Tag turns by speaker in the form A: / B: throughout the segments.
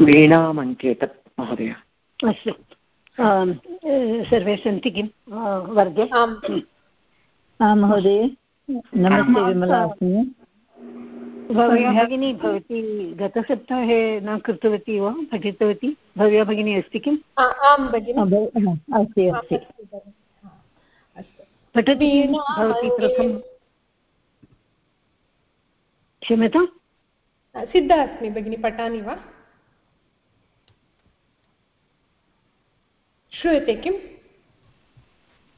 A: वीणामङ्केत महोदय।
B: अस्तु। सर्वे सन्ति किं? वर्गे?
C: आम्।
D: महोदय नमस्ते विमला अस्मि।
B: भव्या भगिनी भवती गतसप्ताहे न कृतवती वा? पठितवती? भव्या भगिनी अस्ति किम्?
C: आं भगिनि।
D: अस्ति अस्ति।
B: पठति भवती प्रथमं। क्षम्यतां?
C: सिद्धा अस्मि भगिनि पठामि वा? श्रूयते किम्?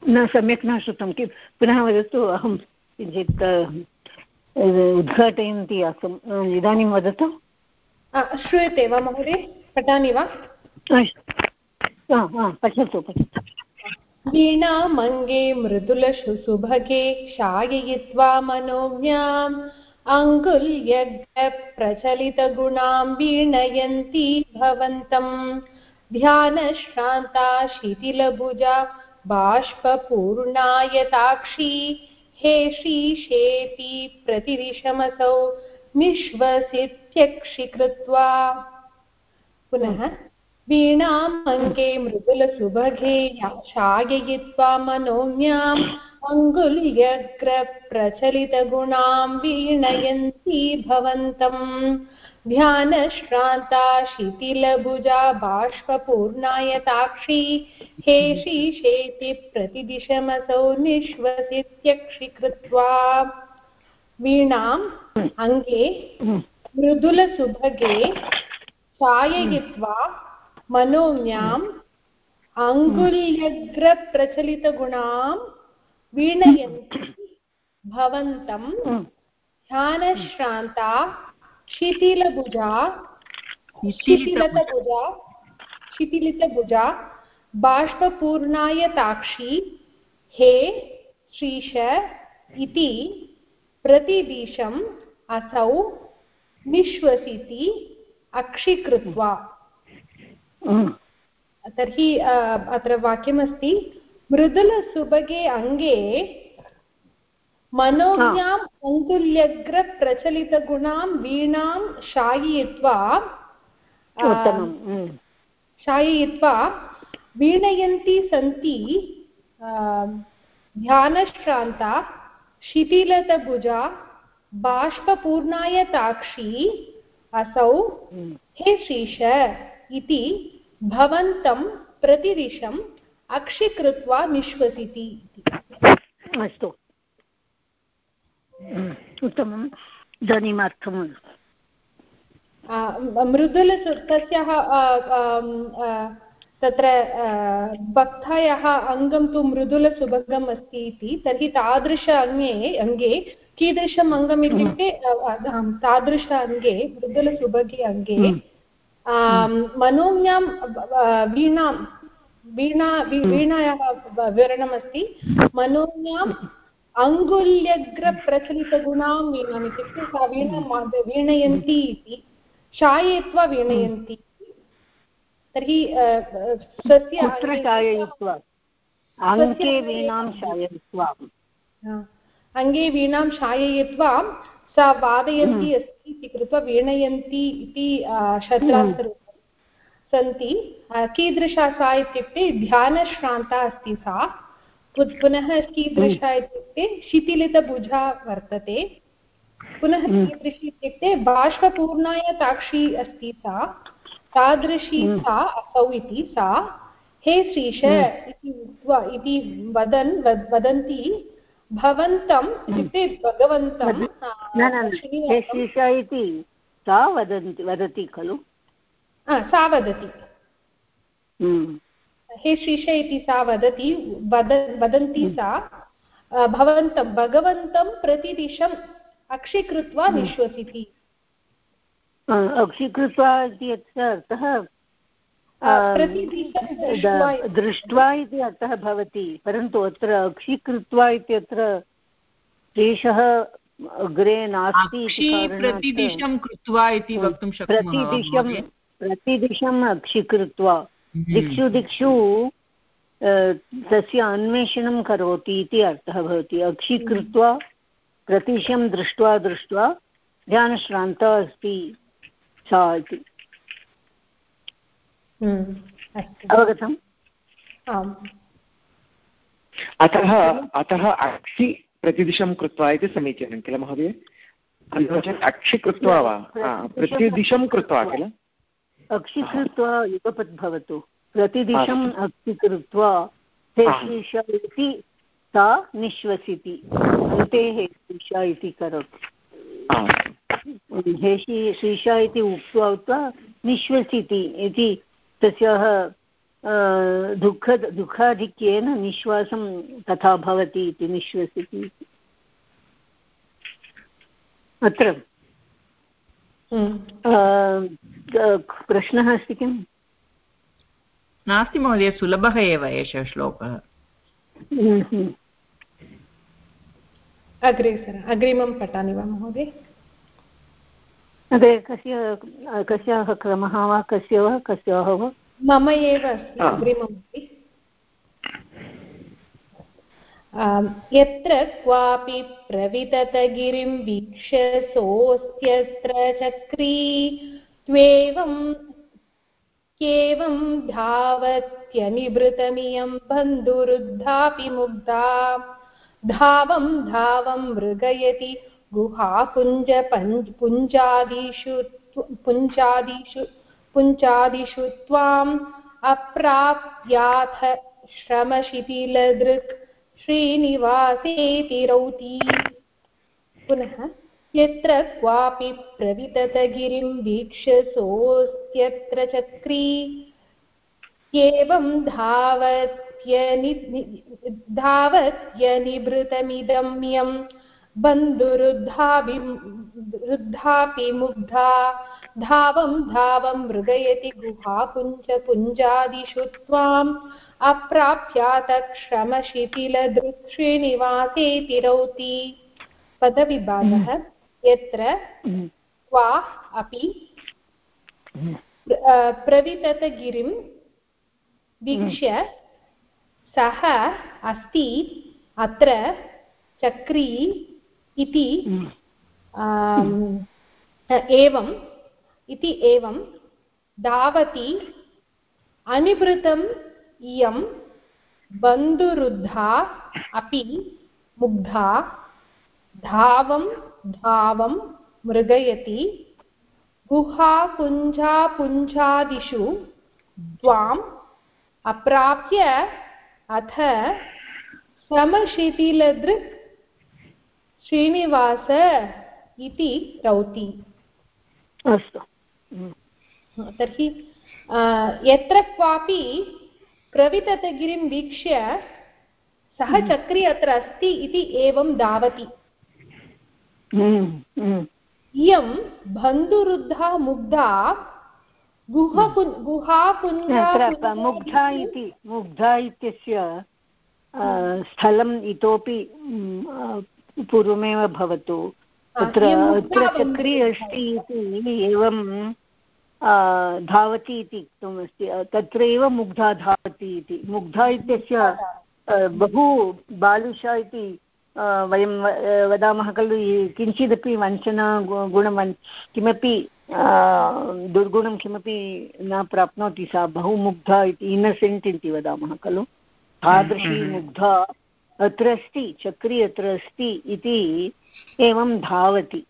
B: न सम्यक् न श्रुतं। किं? पुनः वदतु अहं किञ्चित् उद्घाटयन्ती आसम्। इदानीं वदतु।
C: श्रूयते वा महोदय? पठामि वा?
B: पठतु पठतु।
C: वीणामङ्गे मृदुलशुसुभगे शाययित्वा मनोज्ञाम्। अङ्गुल्यप्रचलितगुणां वीणयन्ती भवन्तम्। ध्यानश्रान्ता शिथिलभुजा बाष्पूर्णायताक्षी हे श्रीशेति प्रतिदिशमसौ निःश्वसित्यक्षिकृत्वा। पुनः वीणाम् अङ्गे मृदुलसुभगे शाययित्वा मनोज्ञाम् अङ्गुल्यग्रप्रचलितगुणां वीणयन्ती भवन्तम्। ध्यानश्रान्ता शिथिलभुजा बाष्पूर्णायताक्षी हे शीशेति प्रतिदिशमसौ निःश्वसित्यक्षिकृत्वा वीणाम् अङ्गे मृदुलसुभगे चाययित्वा मनोम्याम् अङ्गुल्यग्रप्रचलितगुणां वीणयन्ति भवन्तं ध्यानश्रान्ता शिथिलतभुजा, शिथिलितभुजा बाष्पूर्णायताक्षी हे, श्रीश इति प्रतिदिशम् असौ निःश्वसिति अक्षीकृत्वा। तर्हि अत्र वाक्यमस्ति मृदुलसुभगे अङ्गे मनोज्ञाम् अङ्गुल्यग्रप्रचलितगुणां वीणां शाययित्वा शाययित्वा वीणयन्ती सन्ति ध्यानश्रान्ता शिथिलतभुजा बाष्पूर्णायताक्षी असौ हे श्रीश इति भवन्तं प्रतिदिशम् अक्षीकृत्वा निःश्वसिति
B: अस्तु। उत्तमम्। इदानीमर्थं
C: मृदुल तस्याः तत्र भक्तायाः अङ्गं तु मृदुलसुभगम् अस्ति इति तर्हि तादृश अङ्गे अङ्गे कीदृशम् अङ्गम् इत्युक्ते तादृश अङ्गे मृदुलसुभगे अङ्गे मनोज्ञां वीणां वीणा वीणायाः विवरणमस्ति मनोज्ञां अङ्गुल्यग्रप्रचलितगुणां वीणाम् इत्युक्ते सा वीणा वीणयन्ती इति शाययित्वा वीणयन्ति तर्हि स्वस्य
B: शाययित्वा अङ्गे वीणां शाययित्वा
C: अङ्गे वीणां शाययित्वा सा वादयन्ती अस्ति इति कृत्वा वीणयन्ती इति शत्रान्तरूपं सन्ति। कीदृशा सा इत्युक्ते ध्यानश्रान्ता अस्ति सा। पुनः कीदृशा इत्युक्ते शिथिलितभुजा वर्तते। पुनः कीदृशी इत्युक्ते बाष्पूर्णाय साक्षी अस्ति सा। तादृशी सा असौ इति सा। हे श्रीश इति उक्त्वा इति वदन् वदन्ति भवन्तम् इत्युक्ते भगवन्तं
B: श्रीश इति सा वदन्ति वदति खलु।
C: सा वदति। हे श्रीश इति सा वदति वद वदन्ति सा भवन्तं भगवन्तं प्रतिदिशम् अक्षीकृत्वा निःश्वसिति
B: अक्षीकृत्वा इति अर्थः दृष्ट्वा इति। अर्थः भवति परन्तु अत्र अक्षीकृत्वा इत्यत्र क्लेशः अग्रे नास्ति
E: प्रतिदिशं कृत्वा इति वक्तुं
B: प्रतिदिशं प्रतिदिशम् अक्षीकृत्वा। दिक्षु दिक्षु तस्य अन्वेषणं करोति इति अर्थः भवति। अक्षि कृत्वा प्रतीशं दृष्ट्वा दृष्ट्वा ध्यानश्रान्ता अस्ति सा इति। अवगतम्?
C: आम्।
A: अतः अतः अक्षि प्रतिदिशं कृत्वा इति समीचीनं किल महोदय? नो चेत् अक्षि कृत्वा वा? प्रतिदिशं कृत्वा किल?
B: अक्षि कृत्वा युगपत् भवतु। प्रतिदिशम् अक्षि कृत्वा इति सा निश्वसिति। अन्ते हेशीषा इति करोति। हेशी शीशा इति उक्त्वा उक्त्वा निश्वसिति इति तस्याः दुःख दुःखाधिक्येन निश्वासं तथा भवति इति निश्वसिति अत्र प्रश्नः अस्ति किम्?
E: नास्ति महोदय सुलभः एव एषः श्लोकः।
C: अग्रे सर अग्रिमं पठामि वा महोदय?
B: अग्रे कस्य कस्याः क्रमः वा कस्य वा कस्याः वा?
C: मम एव अस्ति अग्रिममपि यत्र क्वापि प्रविततगिरिं वीक्ष्य सोऽस्त्यत्र चक्री त्वेवं क्येवं धावत्यनिभृतमियं बन्धुरुद्धापि मुग्धा। धावं धावं मृगयति गुहापुञ्ज पञ्च पुञ्जादिषु पुञ्जादिषु त्वाम् अप्राप्याथ श्रमशिथिलदृक् श्रीनिवासेति रौति पुनः यत्र क्वापि प्रविततगिरिं वीक्ष्य सोऽस्त्यत्र चक्री। एवं धावत्यनि बन्धुरुद्धापि मुग्धा, धावं धावं मृगयति गुहापुञ्जपुञ्जादिषु त्वाम्। अप्राप्यातक्षमशिथिलदृक्षिनिवासेति रौति पदविभागः यत्र क्वा अपि प्रविततगिरिं वीक्ष्य सः अस्ति। अत्र चक्री इति एवम् इति एवं धावति अनिभृतम् इयं बन्धुरुद्धा अपि मुग्धा धावं धावं मृगयति गुहाकुञ्जापुञ्जादिषु त्वाम् अप्राप्य अथ समशिथिलदृक् श्रीनिवास इति रौति।
B: अस्तु।
C: तर्हि यत्र क्वापि प्रविततगिरिं वीक्ष्य सः चक्री अत्र अस्ति इति एवं धावति। इयं बन्धुरुद्धा मुग्धा
B: मुग्धा इति मुग्धा इत्यस्य स्थलम् इतोपि पूर्वमेव भवतु। अत्र अत्र चक्री अस्ति इति एवं धावति इति उक्तमस्ति। तत्रैव मुग्धा धावति इति। मुग्धा इत्यस्य बहु बालिशा इति वयं वदामः खलु किञ्चिदपि वञ्चना गुणवन् किमपि दुर्गुणं किमपि न प्राप्नोति सा बहु मुग्धा इति इन्नसेण्ट् इति वदामः खलु। तादृशी मुग्धा अत्र अस्ति चक्री अत्र अस्ति इति एवं धावति।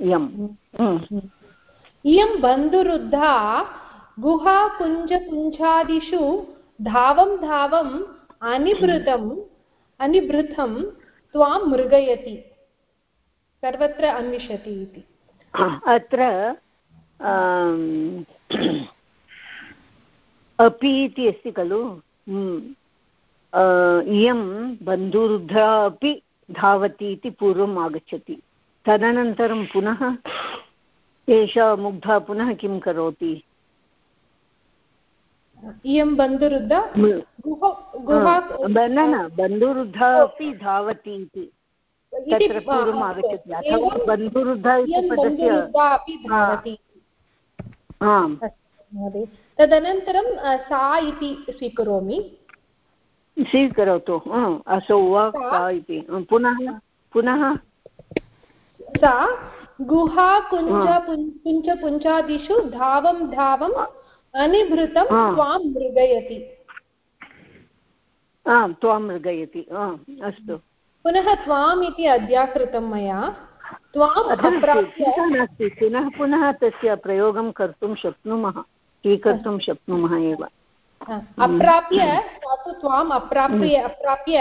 B: इयम्
C: इयं बन्धुरुद्धा गुहाकुञ्जकुञ्जादिषु धावं धावम् अनिभृतम् अनिभृतं त्वां मृगयति। सर्वत्र अन्विषति इति।
B: अत्र अपि इति अस्ति खलु। इयं बन्धुरुद्धा अपि धावति इति पूर्वम् आगच्छति। तदनन्तरं पुनः एषा मुग्धा पुनः किं करोति?
C: इयं बन्धुरुद्धा
B: न न बन्धुरुद्धा अपि धावति इति। तत्र पूर्वम् आगच्छति। अथवा बन्धुरुद्धा इति पदस्य
C: आम्। तदनन्तरं सा इति स्वीकरोमि।
B: स्वीकरोतु असौ वा सा इति पुनः पुनः
C: सा गुहा कुञ्ज कुञ्च पुञ्चादिषु धावं धावम् अनिभृतं त्वां मृगयति
B: आम् त्वां मृगयति अस्तु
C: पुनः त्वाम् इति अध्याकृतं मया
B: नास्ति पुनः पुनः तस्य प्रयोगं कर्तुं शक्नुमः स्वीकर्तुं शक्नुमः एव
C: अप्राप्य तु त्वाम् अप्राप्य अप्राप्य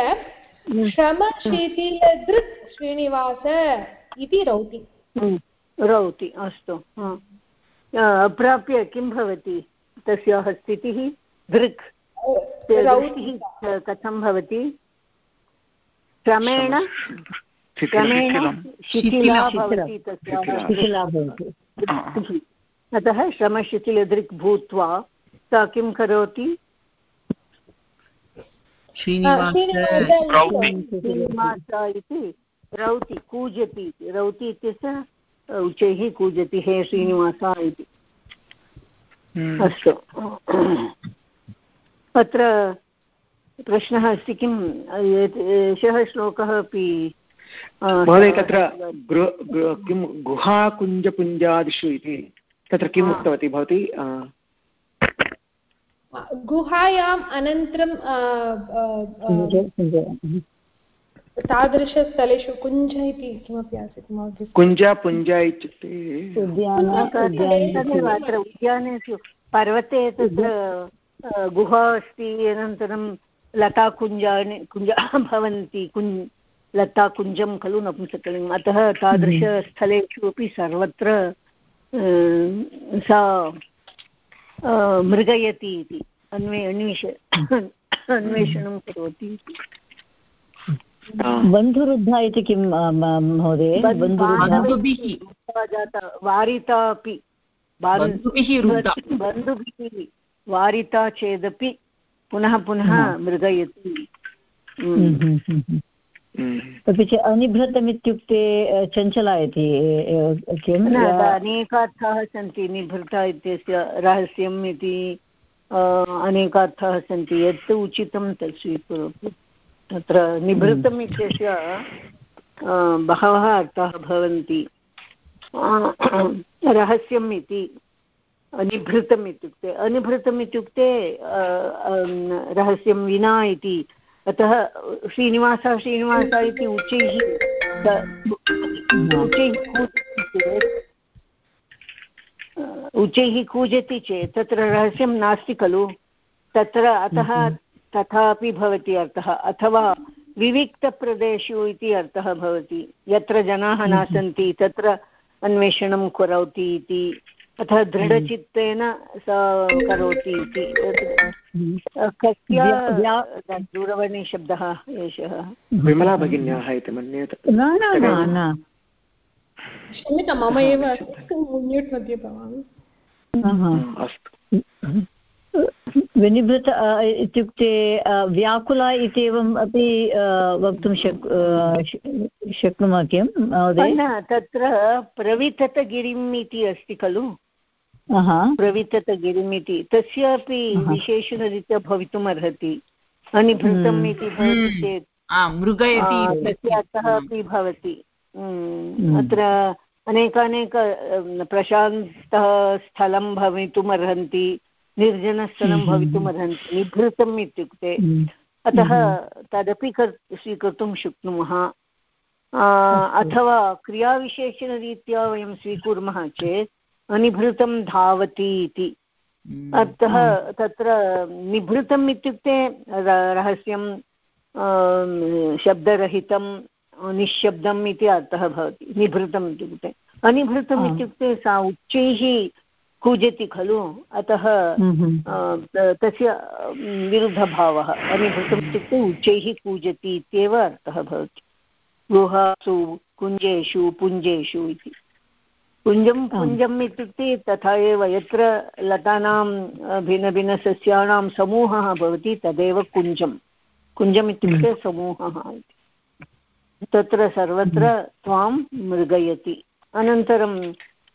C: श्रमशीतिलदृक् श्रीनिवास इति रौति।
B: रौति अस्तु अप्राप्य किं भवति तस्याः स्थितिः? दृक्। कथं भवति? क्रमेण? क्रमेण शिथिला। भवति तस्याः अतः श्रमशिथिलदृक् भूत्वा सा किं करोति?
E: श्रीनिवास।
B: इति रौति कूजति। रौति इत्यस्य उच्चैः कूजति। हे श्रीनिवास इति।
A: हम्म।
B: अस्तु। अत्र प्रश्नः अस्ति किम्? एषः श्लोकः अपि
A: महोदय तत्र किं? गुहाकुञ्जपुञ्जादिषु इति। तत्र किम् उक्तवती भवती?
C: गुहायाम् अनन्तरं तादृशस्थलेषु कुञ्ज इति किमपि आसीत् महोदय?
A: कुञ्ज पुञ्ज इत्युक्ते
B: अत्र उद्यानेषु पर्वते तत्र गुहा अस्ति अनन्तरं लताकुञ्जानि कुञ्ज भवन्ति कुञ् लताकुञ्जं खलु नपुंसकलिङ्गम् अतः तादृशस्थलेषु अपि सर्वत्र सा मृगयति इति अन्वे अन्वेष अन्वेषणं करोति
D: बन्धुरुद्धा इति किं महोदय?
B: वारिता अपि। बन्धुभिः वारिता चेदपि पुनः पुनः मृगयति।
D: हम्म, हम्म, हम्म, अपि च अनिभृतम् इत्युक्ते चञ्चला इति किम्?
B: अनेकार्थाः सन्ति निभृता इत्यस्य रहस्यम् इति अनेकार्थाः सन्ति यत् उचितं तत् स्वीकरोतु तत्र निभृतम् इत्यस्य बहवः अर्थाः भवन्ति। रहस्यम् इति अनिभृतम् इत्युक्ते अनिभृतम् इत्युक्ते रहस्यं विना इति अतः श्रीनिवासः श्रीनिवासः इति उच्चैः उच्चैः उच्चैः कूजति चेत् तत्र रहस्यं नास्ति खलु। तत्र अतः तथापि भवति अर्थः अथवा विविक्तप्रदेशेषु इति अर्थः भवति। यत्र जनाः न सन्ति तत्र अन्वेषणं करोति इति अतः दृढचित्तेन सा करोति इति। कस्य दूरवाणीशब्दः एषः?
A: विमला भगिन्याः इति मन्ये
D: न न न
C: क्षम्यतां मम एव म्यूट् मध्ये भवामि।
A: अस्तु।
D: विनिभृत इत्युक्ते व्याकुला इत्येवम् अपि वक्तुं शक् शक्नुमः किं महोदय?
B: तत्र प्रविततगिरिम् इति अस्ति खलु। प्रविततगिरिम् इति तस्यापि विशेषणरीत्या भवितुम् अर्हति अनिभृतम् हम्म। इति भवति चेत्।
E: मृगयति
B: तस्य अर्थः अपि भवति। अत्र अनेकानेक प्रशान्तः स्थलं भवितुम् अर्हन्ति निर्जनस्थलं भवितुम्। अर्हन्ति निभृतम् इत्युक्ते। अतः तदपि कर् स्वीकर्तुं शक्नुमः। अथवा क्रियाविशेषणरीत्या वयं स्वीकुर्मः चेत् अनिभृतं धावति इति। अतः तत्र निभृतम् इत्युक्ते रहस्यं शब्दरहितं निःशब्दम् इति अर्थः भवति। निभृतम् इत्युक्ते। अनिभृतम् इत्युक्ते सा उच्चैः कूजति खलु। अतः तस्य विरुद्धभावः। अनिभृतम् इत्युक्ते उच्चैः कूजति इत्येव अर्थः भवति। गुहासु कुञ्जेषु पुञ्जेषु इति। कुञ्जं पुञ्जम् इत्युक्ते तथा एव यत्र लतानां भिन्नभिन्नसस्यानां समूहः भवति तदेव कुञ्जं कुञ्जम् इत्युक्ते समूहः इति। तत्र सर्वत्र त्वां मृगयति। अनन्तरम्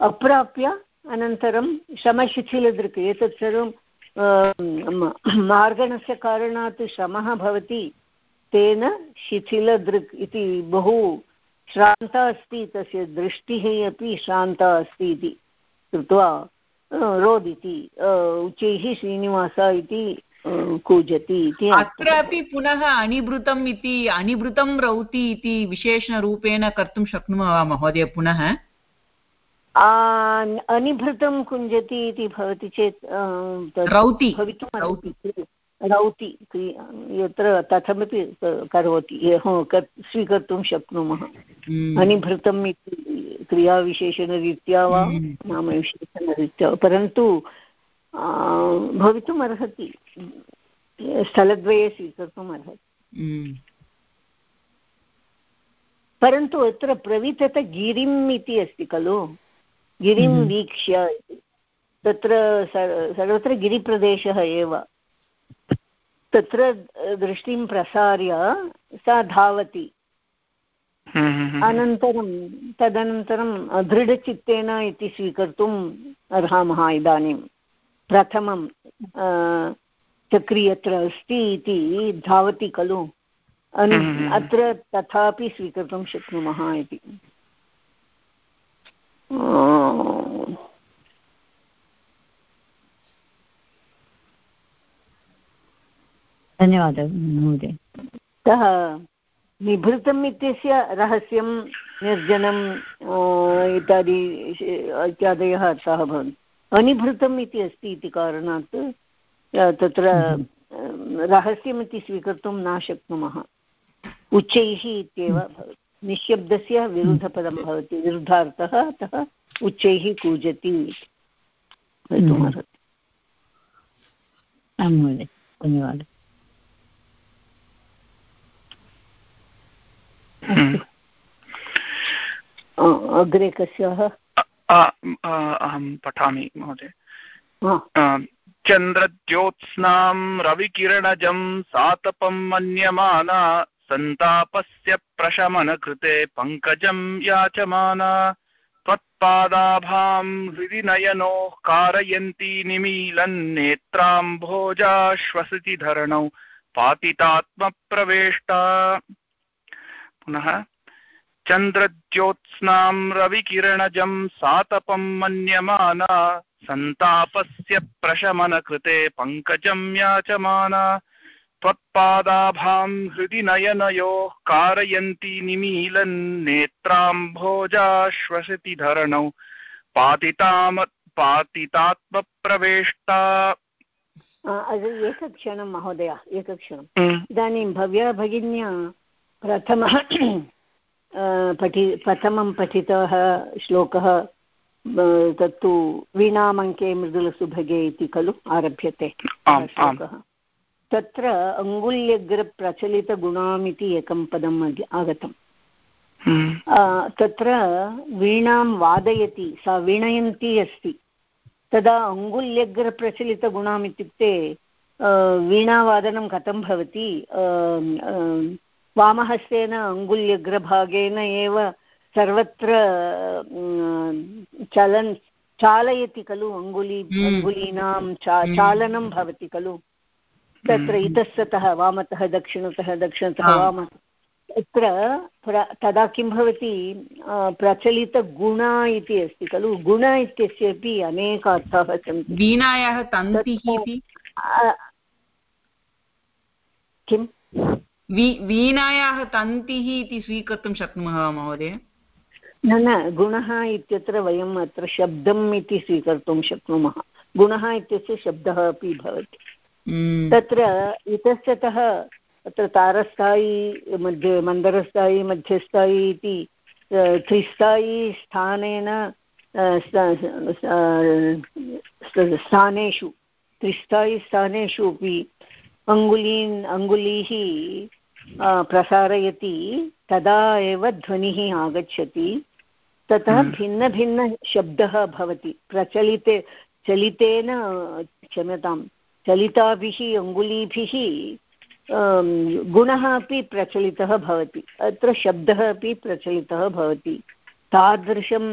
B: अप्राप्य अनन्तरं श्रमशिथिलदृक् एतत् सर्वं मार्गणस्य कारणात् श्रमः भवति तेन शिथिलदृक् इति बहु श्रान्ता अस्ति तस्य दृष्टिः अपि श्रान्ता अस्ति इति कृत्वा रोदिति उच्चैः श्रीनिवास इति कूजति इति
E: अत्रापि पुनः अनिभृतम् इति अनिभृतं रौति इति विशेषणरूपेण कर्तुं शक्नुमः वा महोदय पुनः?
B: अनिभृतं कुञ्जति इति भवति चेत्
E: रौति
B: भवितुम् रौति। यत्र कथमपि करोति स्वीकर्तुं शक्नुमः। अनिभृतम् इति क्रियाविशेषणरीत्या वा हम्म। नामविशेषणरीत्या परन्तु भवितुम् अर्हति। स्थलद्वये स्वीकर्तुम् अर्हति। हम्म। परन्तु अत्र प्रवितत गिरिम् इति अस्ति खलु? गिरिं वीक्ष्य तत्र सर्वत्र गिरिप्रदेशः एव। तत्र दृष्टिं प्रसार्य सा धावति। अनन्तरं तदनन्तरं दृढचित्तेन इति स्वीकर्तुम् अर्हामः इदानीं। प्रथमं चक्री यत्र अस्ति इति धावति खलु। अत्र तथापि स्वीकर्तुं शक्नुमः इति।
D: धन्यवादः महोदय।
B: सः निभृतम् इत्यस्य रहस्यं निर्जनम् इत्यादि, इत्यादयः अर्थाः भवन्ति। अनिभृतम् इति अस्ति इति कारणात् तत्र रहस्यमिति स्वीकर्तुं न शक्नुमः। उच्चैः इत्येव भवति। निःशब्दस्य विरुद्धपदं भवति। विरुद्धार्थः अतः उच्चैः कूजति भवितुमर्हति।
D: आं महोदय। धन्यवादः।
B: अग्रे कस्याः?
F: अहं पठामि महोदय। चन्द्रज्योत्स्नां रविकिरणजं सातपं मन्यमाना सन्तापस्य प्रशमनकृते पङ्कजं याचमाना त्वत्पादाभां हृदि नयनोः कारयन्ती निमीलन्नेत्राम्भोजाश्वसति धरणौ पातितात्मप्रवेष्टा। पुनः चन्द्रज्योत्स्नां रविकिरणजं सातपं मन्यमाना सन्तापस्य प्रशमनकृते पङ्कजं याचमाना त्वत्पादाभां हृदि नयनयोः कारयन्ती निमीलन्नेत्राम्भोजाश्वसति धरणौ पातिताम पातितात्मप्रवेष्टा।
B: एकक्षणं महोदय एकक्षणम्। इदानीं भव्या भगिन्या प्रथमः पठि प्रथमं पठितः श्लोकः तत्तु वीणामङ्के मृदुलसुभगे इति खलु आरभ्यते श्लोकः। तत्र अङ्गुल्यग्रप्रचलितगुणामिति एकं पदम् आगतम्। हम्म। तत्र वीणां वादयति सा वीणयन्ती अस्ति। तदा अङ्गुल्यग्रप्रचलितगुणाम् इत्युक्ते वीणावादनं कथं भवति वामहस्तेन अङ्गुल्यग्रभागेन एव सर्वत्र चलन् चालयति खलु अङ्गुली हम्म। अङ्गुलीनां चा हम्म। चालनं भवति खलु। तत्र हम्म। इतस्ततः वामतः दक्षिणतः दक्षिणतः वामतः तत्र तदा किं भवति प्रचलितगुण इति अस्ति खलु। गुण इत्यस्यपि अनेक अर्थाः सन्ति।
E: वीणायाः तन्तिः
B: किम्?
E: वीणायाः तन्तिः इति स्वीकर्तुं शक्नुमः वा महोदय?
B: न न गुणः इत्यत्र वयम् अत्र शब्दम् इति स्वीकर्तुं शक्नुमः। गुणः इत्यस्य शब्दः अपि भवति। हम्म। तत्र इतस्ततः अत्र तारस्थायी मध्ये मन्दरस्थायी मध्यस्थायी इति त्रिस्थायी स्थानेन स्थानेषु त्रिस्थायी स्थानेषु अपि अङ्गुलीन् अङ्गुलीः प्रसारयति तदा एव ध्वनिः आगच्छति। ततः हम्म। भिन्नभिन्नशब्दः भवति। प्रचलिते चलितेन क्षम्यतां चलिताभिः अङ्गुलीभिः गुणः अपि प्रचलितः भवति। अत्र शब्दः अपि प्रचलितः भवति। तादृशं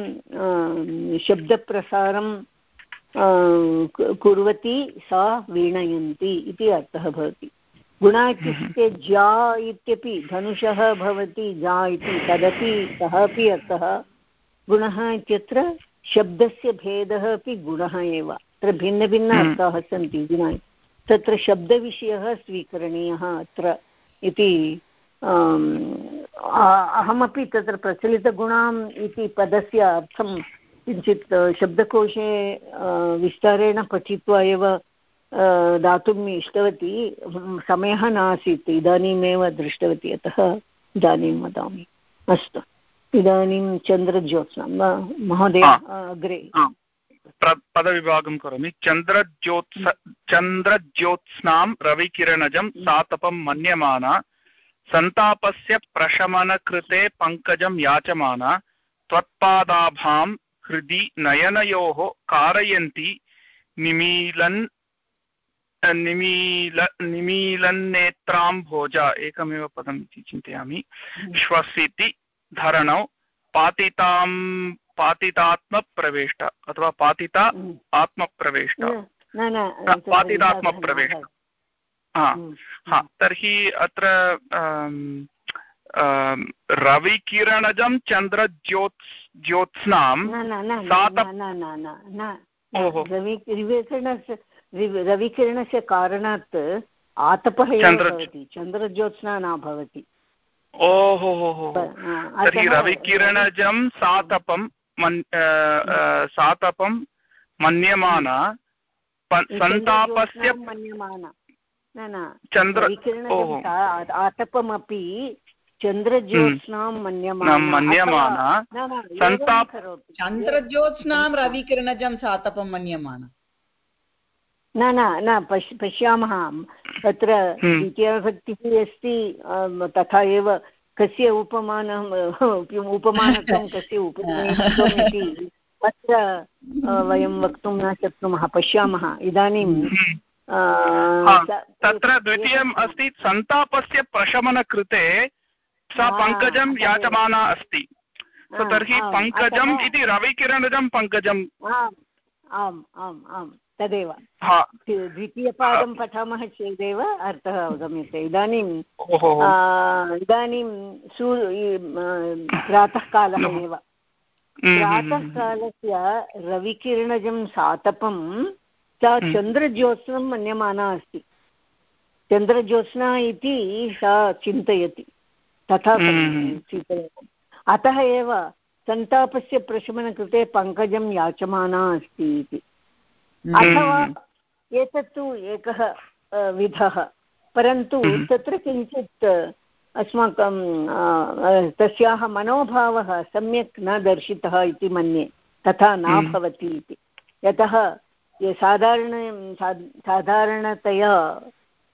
B: शब्दप्रसारं कुर्वती सा वीणयन्ति इति अर्थः भवति। गुणा इत्युक्ते ज्या इत्यपि धनुषः भवति जा इति तदपि सः अपि अर्थः। गुणः इत्यत्र शब्दस्य भेदः अपि गुणः एव। अत्र भिन्नभिन्न
F: हम्म।
B: अर्थाः सन्ति गुणा तत्र शब्दविषयः स्वीकरणीयः अत्र इति अहमपि तत्र प्रचलितगुणाम् इति पदस्य अर्थं किञ्चित् शब्दकोशे विस्तारेण पठित्वा एव दातुम् इष्टवती समयः नासीत् इदानीमेव दृष्टवती अतः इदानीं वदामि। अस्तु। इदानीं चन्द्रज्योत्स्ना महोदय अग्रे।
F: पदविभागं करोमि। चन्द्रज्योत्स चन्द्रज्योत्स्नां रविकिरणजं सातपं मन्यमाना। सन्तापस्य प्रशमनकृते पङ्कजं याचमाना। त्वत्पादाभां हृदि नयनयोः कारयन्ति। निमीलन् निमील निमीलन्नेत्राम्भोजा एकमेव पदम् इति चिन्तयामि श्वसिति धरणौ पातितां पातितात्मप्रवेष्ट अथवा पातिता आत्मप्रवेष्ट पातितात्मप्रवेष्ट हा हा तर्हि अत्र रविकिरणजं चन्द्रज्योत्स् ज्योत्स्नां
B: रविकिरणस्य रविकिरणस्य कारणात् आतपः एव भवति चन्द्रज्योत्स्ना न भवति।
F: ओहो हो हो तर्हि रविकिरणजं सातपं सातपं मन्यमाना। सन्तापस्य
B: मन्यमाना। न न चन्द्र आतपमपि चन्द्रज्योत्स्नां
E: मन्यमाना। सन्ताप चन्द्रज्योत्स्नां रविकिरणजं सातपं मन्यमाना।
B: न न न पश् पश्यामः तत्र
F: हम्म।
B: द्वितीयाभक्तिः अस्ति तथा एव कस्य उपमानम् उपमानकं कस्य उपमेयत्वम् इति अत्र वयं वक्तुं न शक्नुमः पश्यामः इदानीं।
F: तत्र द्वितीयम् अस्ति सन्तापस्य प्रशमनकृते सा पङ्कजं याचमाना अस्ति तर्हि पङ्कजम् इति रविकिरणजं पङ्कजम्
B: आम् आम् आम् तदेव। द्वितीयपादं पठामः चेदेव अर्थः अवगम्यते। इदानीं इदानीं सू प्रातःकालः एव। प्रातःकालस्य रविकिरणजं सातपं सा चन्द्रज्योत्स्नं मन्यमाना अस्ति। चन्द्रज्योत्स्ना इति सा चिन्तयति। तथा चिन्तयति। अतः एव सन्तापस्य प्रशमनकृते पङ्कजं याचमाना अस्ति इति। अथवा एतत्तु एकः विधः परन्तु हम्म। तत्र किञ्चित् अस्माकं तस्याः मनोभावः सम्यक् न दर्शितः इति मन्ये तथा न हम्म। भवति इति यतः साधारण साधारणतया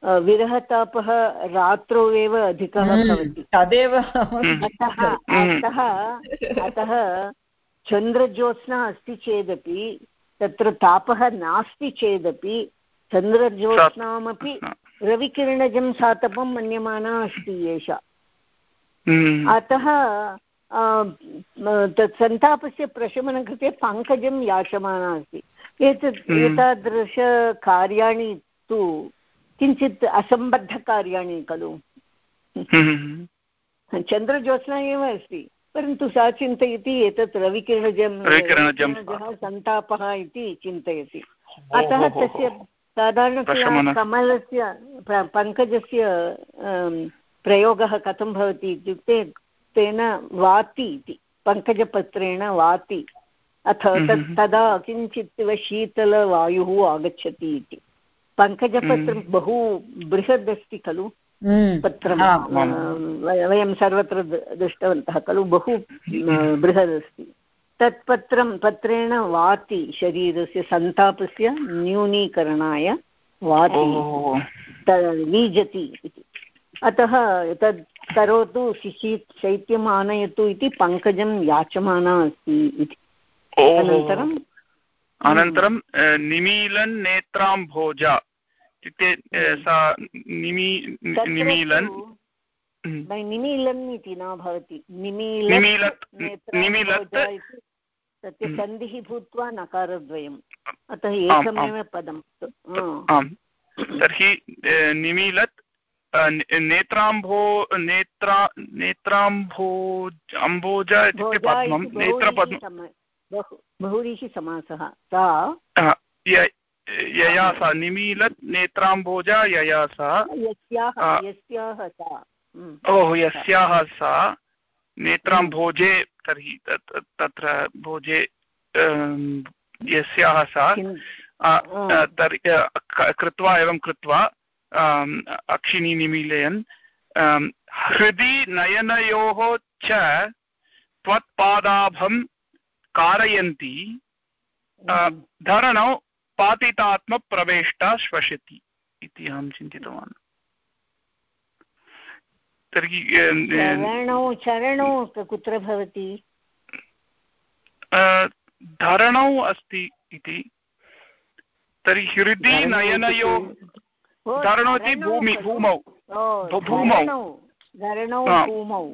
B: विरहतापः रात्रौ एव अधिकः हम्म। भवति
E: तदेव
B: अतः अतः अतः चन्द्रज्योत्स्ना अस्ति चेदपि तत्र तापः नास्ति चेदपि चन्द्रज्योत्स्नामपि रविकिरणजं सातपं मन्यमाना अस्ति एषा
F: हम्म।
B: अतः तत् सन्तापस्य प्रशमनकृते पङ्कजं याचमाना अस्ति एतत्
F: हम्म।
B: एतादृशकार्याणि तु किञ्चित् असम्बद्धकार्याणि खलु
F: हम्म।
B: चन्द्रज्योत्स्ना एव अस्ति परन्तु सा चिन्तयति एतत् रविकिरणजं सन्तापः इति चिन्तयति। अतः तस्य साधारणतया कमलस्य पङ्कजस्य प्रयोगः कथं भवति इत्युक्ते तेन वाति इति पङ्कजपत्रेण वाति। अथ तत् तदा किञ्चित् शीतलवायुः आगच्छति इति। पङ्कजपत्रं बहु बृहदस्ति खलु।
E: हम्म।
B: पत्रं वयं सर्वत्र दृष्टवन्तः खलु बहु बृहदस्ति। तत् पत्रं पत्रेण वाति शरीरस्य सन्तापस्य न्यूनीकरणाय वाति लीजति इति। अतः तत् करोतु शिशीत् शैत्यम् आनयतु इति पङ्कजं याचमाना अस्ति इति। अनन्तरं
F: अनन्तरं निमीलन् नेत्राम्भोजा इत्युक्ते सा निमी निमीलन्.
B: निमीलन् इति न भवति.
F: निमीलत् निमीलत्
B: तस्य
F: हम्म।
B: सन्धिः भूत्वा नकारद्वयम्. अतः एकमेव पदं. हा।
F: आम्. तर्हि निमीलत् नेत्राम्भो नेत्रा नेत्राम्भोज अम्भोज इत्युक्ते पद्मं नेत्रपद्म.
B: बहुव्रीहि सम- बहु- सा
F: य- यया सा निमीलत् नेत्राम्भोज यया सा आ।
B: यस्याः सा हम्म।
F: ओहो यस्याः सा नेत्राम्भोजे तर्हि तत्र भोजे यस्याः सा कृत्वा एवं कृत्वा अक्षिणी निमीलयन् हृदि नयनयोः च त्वत्पादाभं कारयन्ति
B: हम्म।
F: धरणौ पातितात्मप्रवेष्टा श्वसति इति अहं चिन्तितवान्। तर्हि
B: चरणौ चरणौ कुत्र भवति?
F: धरणौ अस्ति इति। तर्हि हृदि नयनयो
B: इत्युक्ते- ओ,
F: धरणौ इति
B: धरणौ
F: भूमि भूमौ। भूमौ।
B: भूमौ।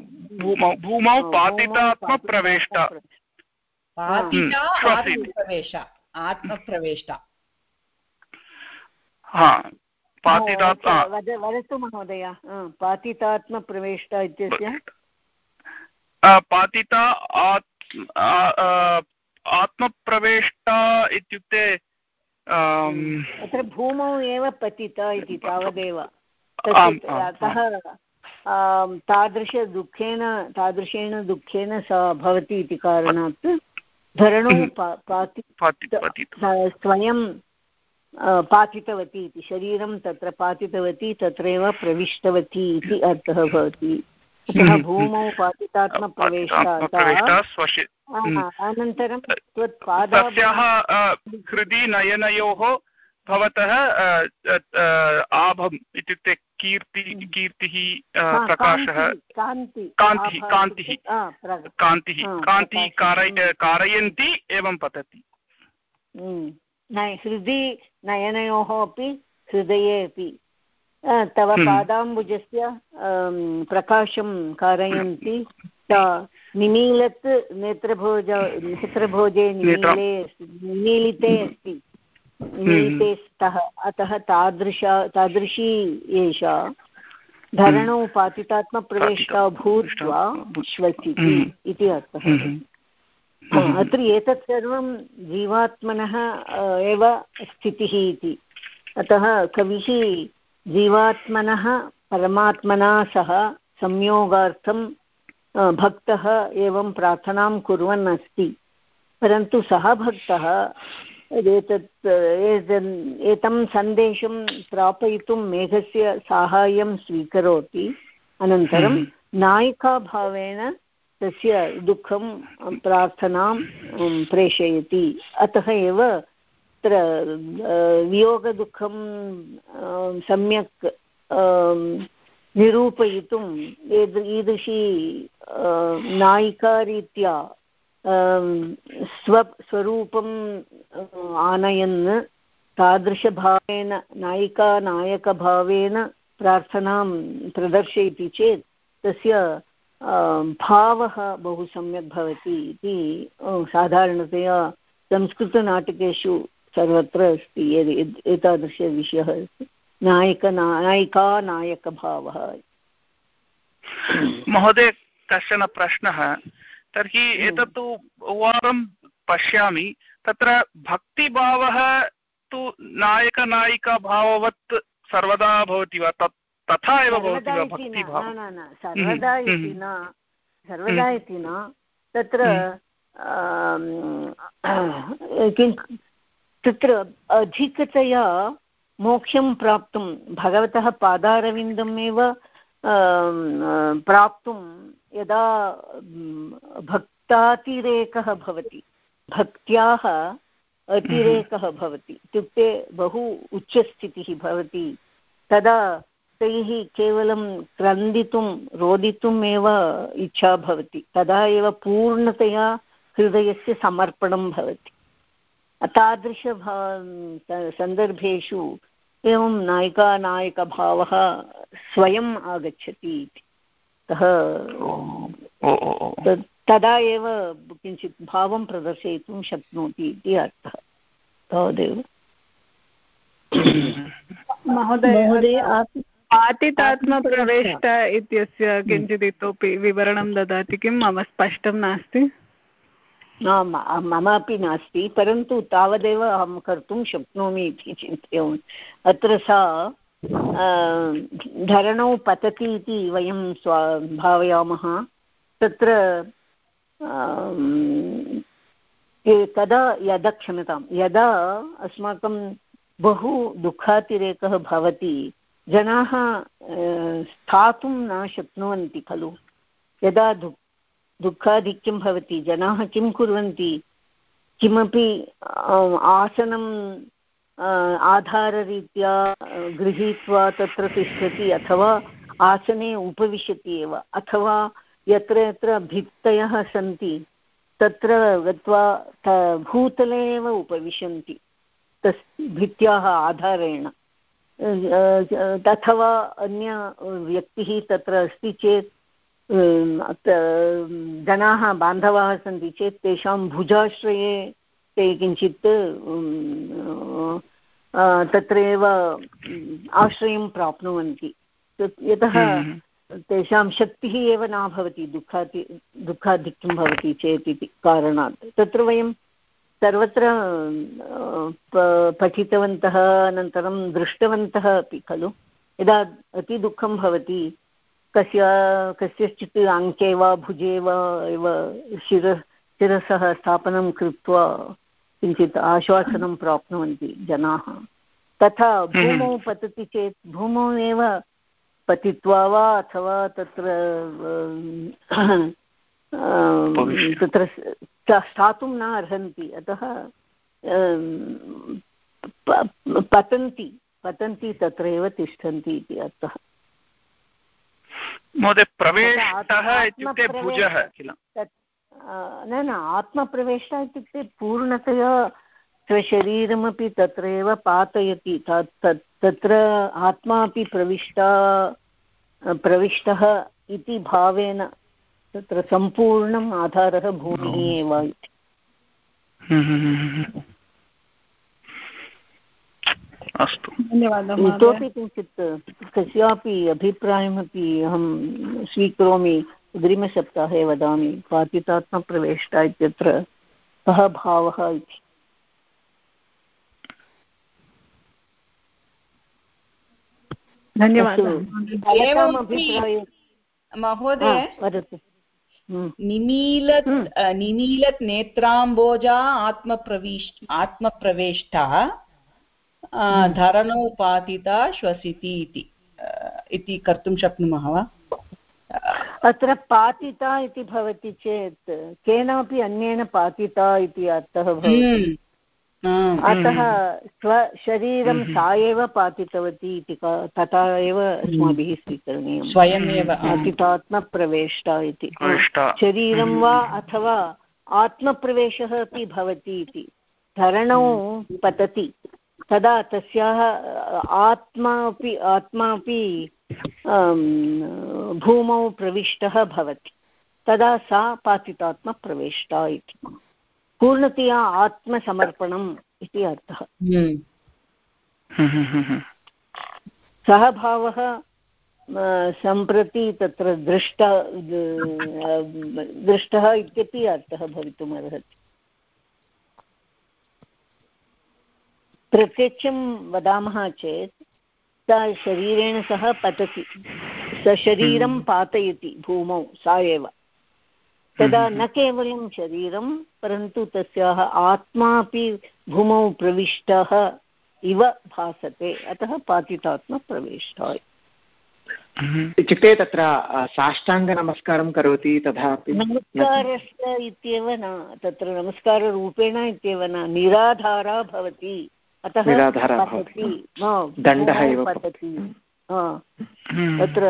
F: भूमौ भूमौ पातितात्मप्रवेष्टा
E: आत्मप्रवेष्ट।
F: हा पातितात्
B: वदतु महोदय. इत्यस्य?
F: पातिता आत्मप्रवेष्टा इत्युक्ते
B: अत्र भूमौ एव पतिता इति तावदेव. अतः तादृशदुःखेन तादृशेन दुःखेन सा भवति इति कारणात् धरणौ
F: हम्म।
B: स्वयं पातितवती इति। शरीरं तत्र पातितवती तत्रैव प्रविष्टवती इति अर्थः भवति। अतः
F: हम्म,
B: भूमौ पातितात्मप्रवेष्टा
F: आत्मप्रवेष्टा हम्म।
B: अनन्तरं
F: तस्याः हृदि नयनयोः भवतः आभम् इत्युक्ते कीर्ति कीर्तिः प्रकाशः।
B: कान्तिः,
F: कान्तिः। कान्तिः कान्तिः। कारय कारयन्ति एवं पतति।
B: हम्म। न हृदि नयनयोः अपि हृदये अपि। तव
F: हम्म।
B: पादाम्बुजस्य प्रकाशं कारयन्ति। निमीलत् नेत्रभोज नेत्रभोजे निमीले निमीलिते अस्ति। निमीलिते स्तः। अतः तादृश तादृशी एषा। धरणौ पातितात्मप्रवेष्टा भूत्वा श्वसिति
F: हम्म।
B: इति अर्थः।
F: हम्म।
B: अत्र एतत् सर्वं जीवात्मनः एव स्थितिः इति। अतः कविः जीवात्मनः परमात्मना सह संयोगार्थं भक्तः एवं प्रार्थनां कुर्वन् अस्ति। परन्तु सः भक्तः एतत् एतं सन्देशं प्रापयितुं मेघस्य साहाय्यं स्वीकरोति। अनन्तरं
F: हम्म।
B: नायिकाभावेन तस्य दुःखं अं, प्रार्थनां अं, प्रेषयति। अतः एव तत्र अ, वियोगदुःखं सम्यक् निरूपयितुम् एद ईदृशी नायिकारीत्या स्व स्वरूपं अ, आनयन् तादृशभावेन नायिका नायकभावेन प्रार्थनां प्रदर्शयति चेत् तस्य भावः बहु सम्यक् भवति इति अ, साधारणतया संस्कृतनाटकेषु सर्वत्र अस्ति यद् एतादृशविषयः अस्ति। नायक नायिका नायकभावः
F: महोदय कश्चन प्रश्नः। तर्हि एतत्तु बहुवारं पश्यामि। तत्र भक्तिभावः तु नायकनायिकाभाववत् सर्वदा भवति वा? तत् तथा एव भवति
B: सर्वदा
F: वा
B: इति न।
F: भक्तिभावः?
B: न न न सर्वदा
F: हम्म,
B: इति
F: हम्म।
B: न सर्वदा
F: हम्म।
B: इति न। तत्र किं तत्र अधिकतया मोक्षं प्राप्तुं भगवतः पादारविन्दमेव प्राप्तुं यदा भक्तातिरेकः भवति भक्त्याः अतिरेकः भवति इत्युक्ते बहु उच्चस्थितिः भवति तदा तैः केवलं क्रन्दितुं रोदितुम् एव इच्छा भवति। तदा एव पूर्णतया हृदयस्य समर्पणं भवति। तादृश सन्दर्भेषु एवं नायिका नायकभावः स्वयम् आगच्छति इति। अतः तदा एव किञ्चित् भावं प्रदर्शयितुं शक्नोति इति अर्थः। तावदेव।
G: महोदय पातितात्मप्रवेष्ट इत्यस्य किञ्चित् इतोपि विवरणं ददाति किं मम स्पष्टं नास्ति।
B: मम अपि नास्ति परन्तु तावदेव अहं कर्तुं शक्नोमि इति चिन्तयामि। अत्र सा धरणौ पतति इति वयं स्वा भावयामः। तत्र कदा यदा क्षम्यतां यदा अस्माकं बहु दुःखातिरेकः भवति जनाः स्थातुं न शक्नुवन्ति खलु। यदा दु, दुःखाधिक्यं भवति, जनाः किं कुर्वन्ति? किमपि आसनं आधाररीत्या गृहीत्वा तत्र तिष्ठति अथवा आसने उपविशति एव। अथवा यत्र यत्र भित्तयः सन्ति, तत्र गत्वा भूतले एव उपविशन्ति। तस्, भित्याः आधारेण। अथवा अन्य व्यक्तिः तत्र अस्ति चेत् जनाः बान्धवाः सन्ति चेत् तेषां भुजाश्रये ते किञ्चित् तत्रैव आश्रयं प्राप्नुवन्ति यतः हम्म। तेषां शक्तिः एव न भवति दुःखाति दुःखाधिक्यं भवति चेत् इति कारणात् तत्र वयं सर्वत्र पठितवन्तः अनन्तरं दृष्टवन्तः अपि खलु यदा अतिदुःखं भवति कस्य कस्यचित् अङ्के वा भुजे वा एव शिर शिरसः स्थापनं कृत्वा किञ्चित् आश्वासनं प्राप्नुवन्ति जनाः तथा
F: हम्म।
B: भूमौ पतति चेत् भूमौ एव पतित्वा वा अथवा तत्र तत्र स्थातुं न अर्हन्ति। अतः पतन्ति। पतन्ति तत्रैव तिष्ठन्ति इति अर्थः।
F: महोदय प्रवेशः इत्युक्ते भुजः किल?
B: न न आत्मप्रवेशः इत्युक्ते पूर्णतया स्वशरीरमपि तत्रैव पातयति। तत्र आत्मा अपि प्रविष्टा प्रविष्टः इति भावेन तत्र सम्पूर्णम् आधारः भूमिः एव इति।
F: अस्तु।
B: इतोपि किञ्चित् कस्यापि अभिप्रायमपि अहं स्वीकरोमि अग्रिमसप्ताहे वदामि पातितात्मप्रवेष्टा इत्यत्र कः भावः इति।
E: धन्यवादः महोदय।
B: वदतु।
E: निमीलत्
B: हम्म।
E: निमीलत् नेत्राम्बोजा आत्मप्रवीश् आत्मप्रवेष्टा
B: धरणोपातिता
E: धरणौ पातिता श्वसिति इति इति कर्तुं शक्नुमः वा
B: अत्र पातिता इति भवति चेत् केनापि अन्येन पातिता इति अर्थः भवति। अतः स्वशरीरं सा एव पातितवती इति तथा एव अस्माभिः स्वीकरणीयं
E: स्वयमेव
B: पातितात्मप्रवेष्टा इति। शरीरं वा अथवा आत्मप्रवेशः अपि भवति इति। धरणौ पतति। तदा तस्याः आत्मा अपि आत्मा अपि भूमौ प्रविष्टः भवति। तदा सा पातितात्मप्रवेष्टा इति। पूर्णतया आत्मसमर्पणम् इति अर्थः। सः भावः सम्प्रति तत्र दृष्ट दृष्टः इत्यपि अर्थः भवितुम् अर्हति। प्रत्यक्षं वदामः चेत् सा शरीरेण सह पतति। सशरीरं पातयति भूमौ सा एव। तदा
F: हम्म,
B: न
F: हम्म।
B: केवलं शरीरं परन्तु तस्याः आत्मा अपि भूमौ प्रविष्टः इव भासते। अतः पातितात्मप्रविष्टः
A: हम्म। इत्युक्ते तत्र साष्टाङ्गनमस्कारं करोति तथापि
B: नमस्कारस्य इत्येव न तत्र नमस्काररूपेण इत्येव न निराधारा भवति। अतः
A: दण्डः एव
B: पतति। तत्र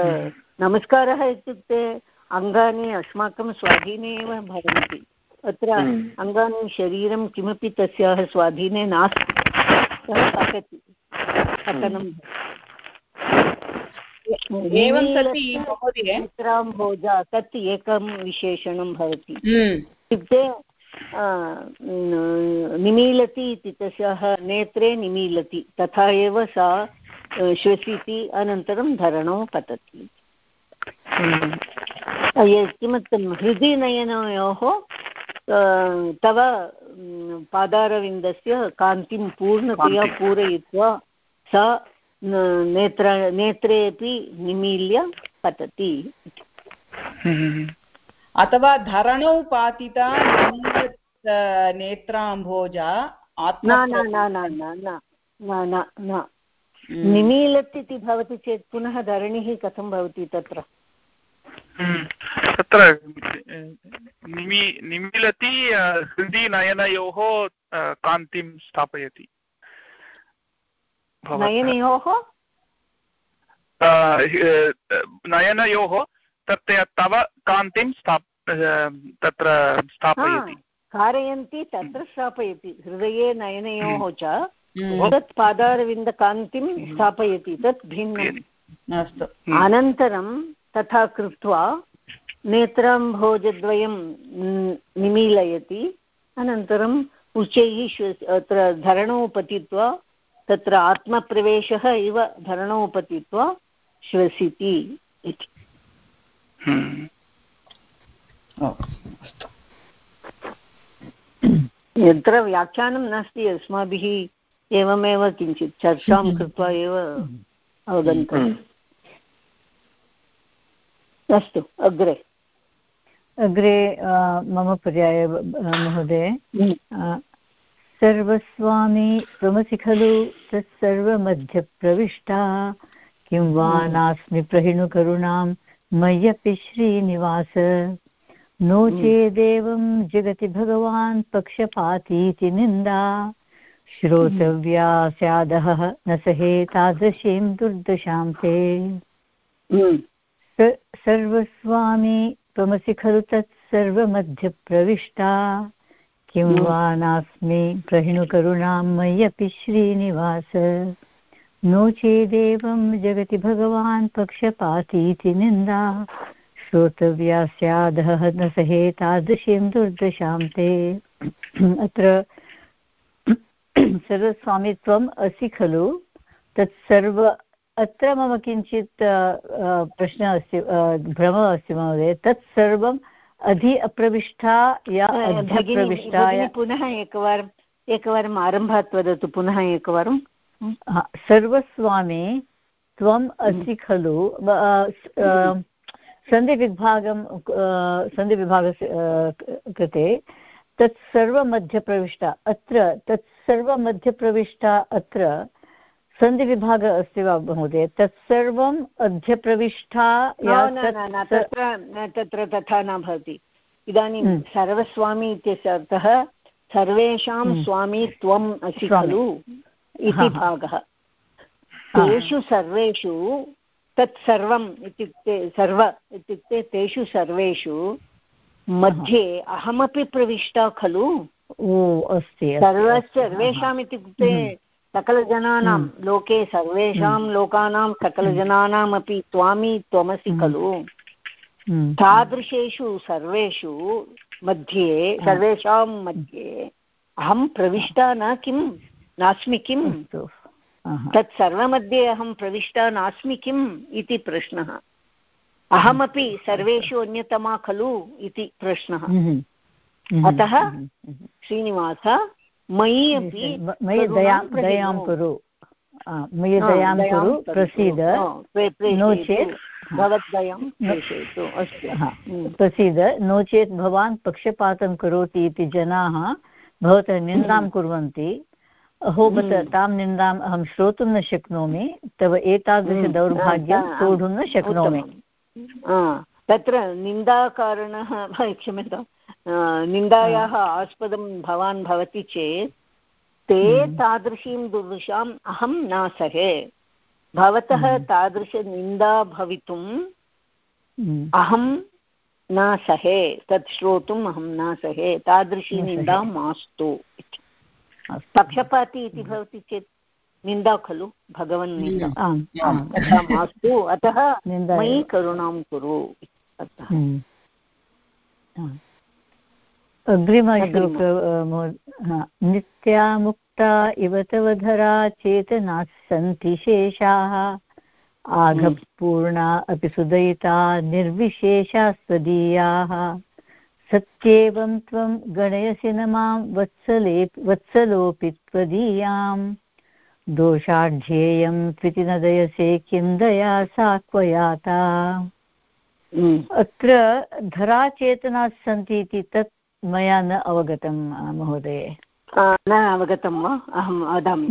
B: नमस्कारः इत्युक्ते अङ्गानि अस्माकं स्वाधीने एव भवन्ति। अत्र
A: हम्म।
B: अङ्गानि शरीरं किमपि तस्याः स्वाधीने नास्ति। सः पतति पतनं
E: एवं सति महोदय।
B: नेत्राम्भोजा तत् एकं विशेषणं भवति।
E: हम्म,
B: इत्युक्ते निमीलति इति तस्याः नेत्रे निमीलति। तथा एव सा श्वसिति अनन्तरं धरणौ पतति। हम्म। किमर्थं हृदि नयनयोः तव हम्म, पादारविन्दस्य कान्तिं पूर्णतया पूरयित्वा सा नेत्र नेत्रे अपि निमील्य पतति। हम्म।
E: अथवा धरणौ पातिता नेत्राम्भोजा
B: न न न न निमीलत् इति भवति चेत् पुनः धरणिः कथं भवति तत्र?
F: तत्र अ, निमि निमीलति हृदि नयनयोः कान्तिं स्थापयति।
B: नयनयोः?
F: नयनयोः तत्र तव कान्तिं स्थाप तत्र स्थापयति।
B: कारयन्ति तत्र स्थापयति। हृदये नयनयोः च
E: हम्म,
B: तत् पादारविन्दकान्तिं स्थापयति तत् भिन्नम्
E: अस्तु।
B: अनन्तरं तथा कृत्वा नेत्राम्भोजद्वयं न- निमीलयति। अनन्तरम् उच्चैः श्वस अत्र धरणौ पतित्वा तत्र आत्मप्रवेशः इव धरणौ पतित्वा श्वसिति इति।
F: हम्म।
B: यत्र व्याख्यानं नास्ति अस्माभिः एवमेव किञ्चित् चर्चां कृत्वा एव अवगन्तव्यम्। अस्तु अग्रे।
D: अग्रे मम पर्याय महोदय। सर्वस्वामी त्वमसि खलु तत्सर्वमध्यप्रविष्टा। किं वा नास्मि प्रहिणुकरुणां मय्यपि श्रीनिवास। नो चेदेवं जगति भगवान् पक्षपातीति निन्दा। श्रोतव्या स्यादः न सहे तादृशीं दुर्दशां ते। सर्वस्वामी त्वमसि खलु तत् सर्वमध्यप्रविष्टा। किं वा नास्मि प्रहिणुकरुणां मय्यपि श्रीनिवास। नो चेदेवं जगति भगवान् पक्षपातीति निन्दा। श्रोतव्या स्यादः न सहे तादृशीं दुर्दशां ते। अत्र सर्वस्वामित्वम् असि खलु तत्सर्व अत्र मम किञ्चित् प्रश्नः अस्ति भ्रमः अस्ति महोदय। तत् सर्वम् अधि अप्रविष्टा या
B: भगिनी
D: अध्यप्रविष्टा
B: पुनः एकवारम् एकवारम् आरम्भात् वदतु पुनः एकवारं।
D: सर्वस्वामी त्वम् असि खलु। सन्धिविभागं सन्धिविभागस्य कृते तत् सर्वमध्यप्रविष्टा अत्र तत् सर्वमध्यप्रविष्टा अत्र सन्धिविभागः अस्ति वा महोदय? तत्सर्वम् तत्-
B: तत्र तत्र तथा न भवति। इदानीं
D: हम्म.
B: सर्वस्वामी इत्यस्य अर्थः सर्वेषां
D: हम्म.
B: स्वामी त्वम् असि. खलु इति भागः। तेषु सर्वेषु तत् सर्वम् इत्युक्ते सर्व इत्युक्ते तेषु सर्वेषु मध्ये अहमपि प्रविष्टा खलु।
D: ओ अस्ति अस्ति,
B: सर्व सर्वेषाम् इत्युक्ते
D: हम्म.
B: सकलजनानां
D: हम्म.
B: लोके सर्वेषां
D: हम्म.
B: लोकानां सकलजनानामपि त्वामि त्वमसि
D: हम्म.
B: खलु
D: हम्म.
B: तादृशेषु सर्वेषु मध्ये सर्वेषां मध्ये अहं प्रविष्टा न किं नास्मि
D: आहा.
B: तत् सर्वमध्ये अहं प्रविष्टा नास्मि किम् इति प्रश्नः अहमपि सर्वेषु अन्यतमा खलु इति प्रश्नः. अतः. श्रीनिवास मयि अपि
D: मयि दया दयां कुरु। मयि दयां कुरु प्रसीद। नो। चेत्.
B: भवद्दयां प्रेषयतु। अस्तु। हम्म.
D: प्रसीद। नो चेत् भवान् पक्षपातं करोति इति जनाः भवतः निन्दां कुर्वन्ति। अहो बत
B: हम्म.
D: तां निन्दाम् अहं श्रोतुं न शक्नोमि। तव एतादृशदौर्भाग्यं
B: हम्म.
D: सोढुं न शक्नोमि।
B: तत्र निन्दाकारणः क्षम्यतां आ, निन्दायाः आस्पदं भवान् भवति चेत् ते
D: हम्म.
B: तादृशीं दुर्दशाम् अहं न सहे भवतः
D: हम्म.
B: तादृशनिन्दा भवितुं
D: हम्म.
B: अहं न सहे तत् श्रोतुम् अहं न सहे तादृशी निन्दा मास्तु पक्षपाती इति भवति चेत् निन्दा खलु भगवन् निन्दा। तथा मास्तु अतः मयि करुणां कुरु अतः।
D: अग्रिमश्लोक नित्या मुक्ता इव तव धरा चेतनाः सन्ति शेषाः। आघपूर्णा अपि सुदयिता निर्विशेषा स्वदीयाः सत्येवं त्वं गणयसि न माँ वत्सले वत्सलोऽपि त्वदीयाम् दोषाढ्येयं त्विति न दयसे किं दया सा क्वयाता
B: हम्म।
D: अत्र धराचेतनाः सन्ति इति तत् मया न अवगतं महोदये।
B: न अवगतं वा? अहं वदामि?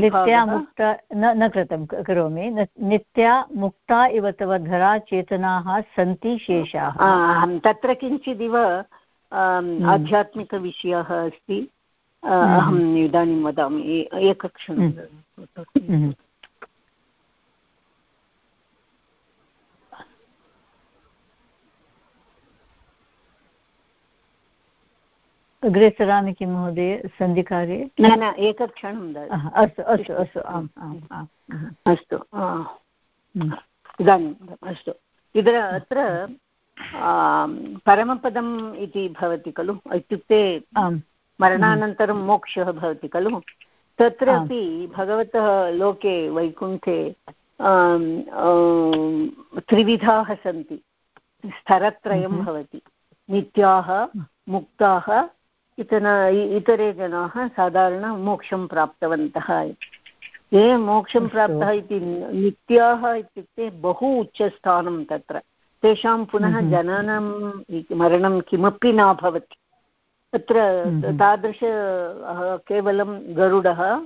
D: नित्या मुक्ता न कृतं करोमि। नित्या मुक्ता इव तव धराचेतनाः सन्ति शेषाः।
B: अहं तत्र किञ्चिदिव आध्यात्मिकविषयः अस्ति। अहम् इदानीं वदामि एकक्षणं
D: अग्रे किं महोदय सन्धिकार्ये?
B: न न एकक्षणं
D: अस्तु अस्तु अस्तु आम् आम् आम् हम्म,
B: अस्तु
D: हम्म,
B: इदानीम् अस्तु। इदर अत्र परमपदम् इति भवति खलु? इत्युक्ते मरणानन्तरं मोक्षः भवति खलु? तत्र
D: आम्।
B: अपि भगवतः लोके वैकुण्ठे त्रिविधाः सन्ति। स्तरत्रयं. भवति। नित्याः मुक्ताः इतर इतरे जनाः साधारण मोक्षं प्राप्तवन्तः। ये मोक्षं प्राप्तः इति नित्याः इत्युक्ते बहु उच्चस्थानं तत्र। तेषां पुनः
D: Mhm.
B: जननं मरणं किमपि न भवति। तत्र
D: Mhm.
B: तादृश केवलं गरुडः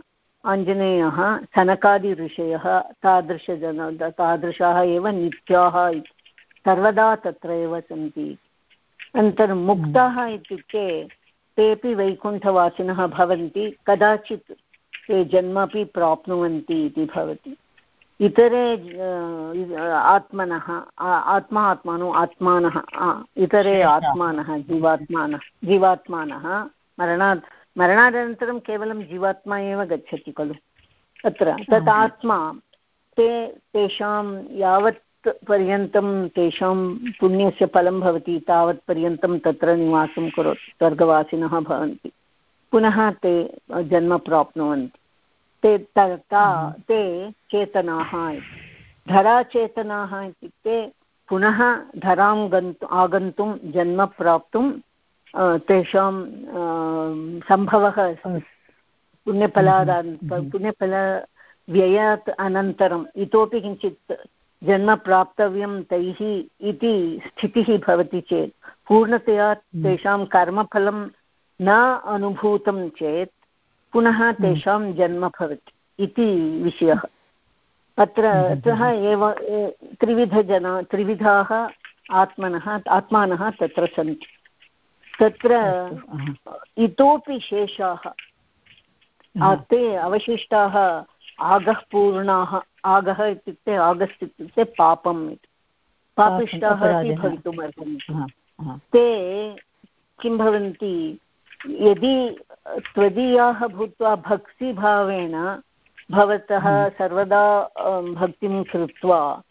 B: आञ्जनेयः सनकादिऋषयः तादृशजन तादृशाः एव नित्याः सर्वदा तत्र एव सन्ति। अनन्तरं मुक्ताः इत्युक्ते तेपि वैकुण्ठवासिनः भवन्ति कदाचित् ते जन्मपि प्राप्नुवन्ति इति भवति। इतरे आत्मनः आत्मा आत्मानो आत्मानः इतरे आत्मानः जीवात्मानः जीवात्मानः मरणात् मरणानन्तरं केवलं जीवात्मा एव गच्छति खलु। तत्र तत् आत्मा ते तेषां यावत् पर्यन्तं तेषां पुण्यस्य फलं भवति तावत् पर्यन्तं तत्र निवासं करोति स्वर्गवासिनः भवन्ति। पुनः ते जन्म प्राप्नुवन्ति। ते तथा ते चेतनाः इति। धराचेतनाः इत्युक्ते पुनः धरां गन्तु आगन्तुं जन्म प्राप्तुं तेषां सम्भवः अस्ति पुण्यफलादान् पुण्यफलव्ययात् अनन्तरम्। इतोपि किञ्चित् जन्म प्राप्तव्यं तैः इति स्थितिः भवति चेत् पूर्णतया तेषां कर्मफलं न अनुभूतं चेत् पुनः तेषां जन्म भवति इति विषयः। अत्र अतः एव त्रिविधजना त्रिविधाः आत्मनः आत्मानः तत्र सन्ति। तत्र इतोपि शेषाः। ते अवशिष्टाः आगः पूर्णाः आगः इत्युक्ते आगस्ट् इत्युक्ते पापम् इति। पापिष्टाः अपि
D: अपराधः।
B: भवितुम् अर्हन्ति
D: हा,
B: ते किं भवन्ति? यदि त्वदीयाः भूत्वा भक्तिभावेन भवतः सर्वदा अं, भक्तिं कृत्वा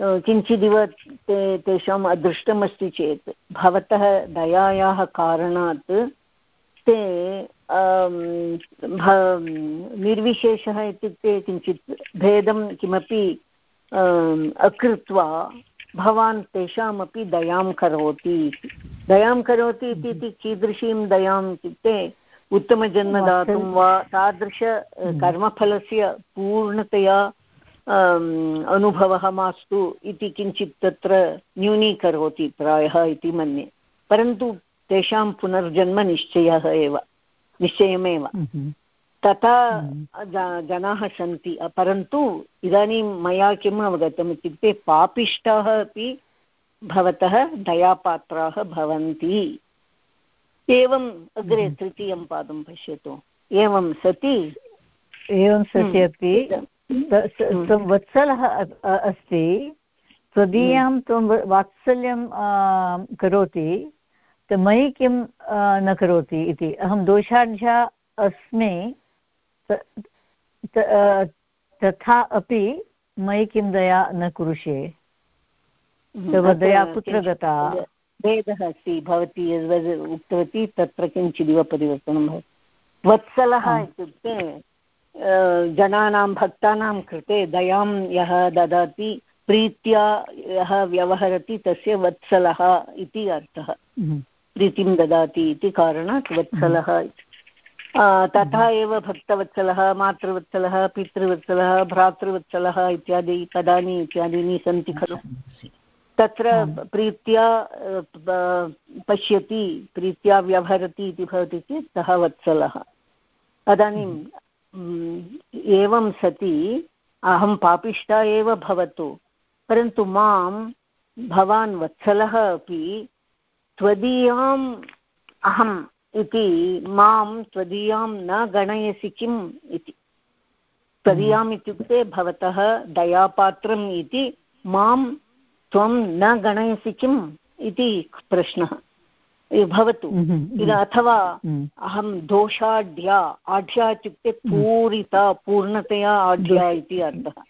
B: किञ्चिदिव ते तेषाम् अदृष्टमस्ति चेत् भवतः दयायाः कारणात् ते निर्विशेषः इत्युक्ते किञ्चित् भेदं किमपि अकृत्वा भवान् तेषामपि दयां करोति दयां करोति इति कीदृशीं दयाम् इत्युक्ते उत्तमजन्म दातुं वा तादृश कर्मफलस्य पूर्णतया अनुभवः मास्तु इति किञ्चित् तत्र न्यूनीकरोति प्रायः इति मन्ये। परन्तु तेषां पुनर्जन्म निश्चयः एव। निश्चयमेव।
D: हम्म,
B: तथा ज- जनाः सन्ति। परन्तु इदानीं मया किम् अवगतम् इत्युक्ते पापिष्टाः अपि भवतः दयापात्राः भवन्ति। एवम् अग्रे तृतीयं पादं पश्यतु। एवं सति?
D: एवं सति अपि।
B: हम्म।
D: वत्सलः अस्ति। त्वदीयां त्वं वात्सल्यं करोति। मयि किं न करोति इति? अहं दोषाढ्या अस्मि तथा अपि मयि किं दया न कुरुषे? तव दया कुत्र गता
B: भेदः अस्ति भवती यद्वद् उक्तवती तत्र किञ्चिदिव परिवर्तनं भवति। वत्सलः इत्युक्ते जनानां भक्तानां कृते दयां यः ददाति प्रीत्या यः व्यवहरति तस्य वत्सलः इति अर्थः। प्रीतिं ददाति इति कारणात् वत्सलः। तथा एव भक्तवत्सलः मातृवत्सलः पितृवत्सलः भ्रातृवत्सलः इत्यादि पदानि इत्यादीनि सन्ति खलु। तत्र प्रीत्या पश्यति प्रीत्या व्यवहरति इति भवति चेत् सः वत्सलः। तदानीम् एवं सति अहं पापिष्टा एव भवतु परन्तु माँ भवान् वत्सलः अपि त्वदीयाम् अहम् इति माँ त्वदीयां न गणयसि किम् इति। त्वदीयाम् इत्युक्ते भवतः दयापात्रम् इति माँ त्वं न गणयसि किम् इति प्रश्नः। भवतु। अथवा अहं दोषाढ्या आढ्या इत्युक्ते पूरिता पूर्णतया आढ्या इति अर्थः।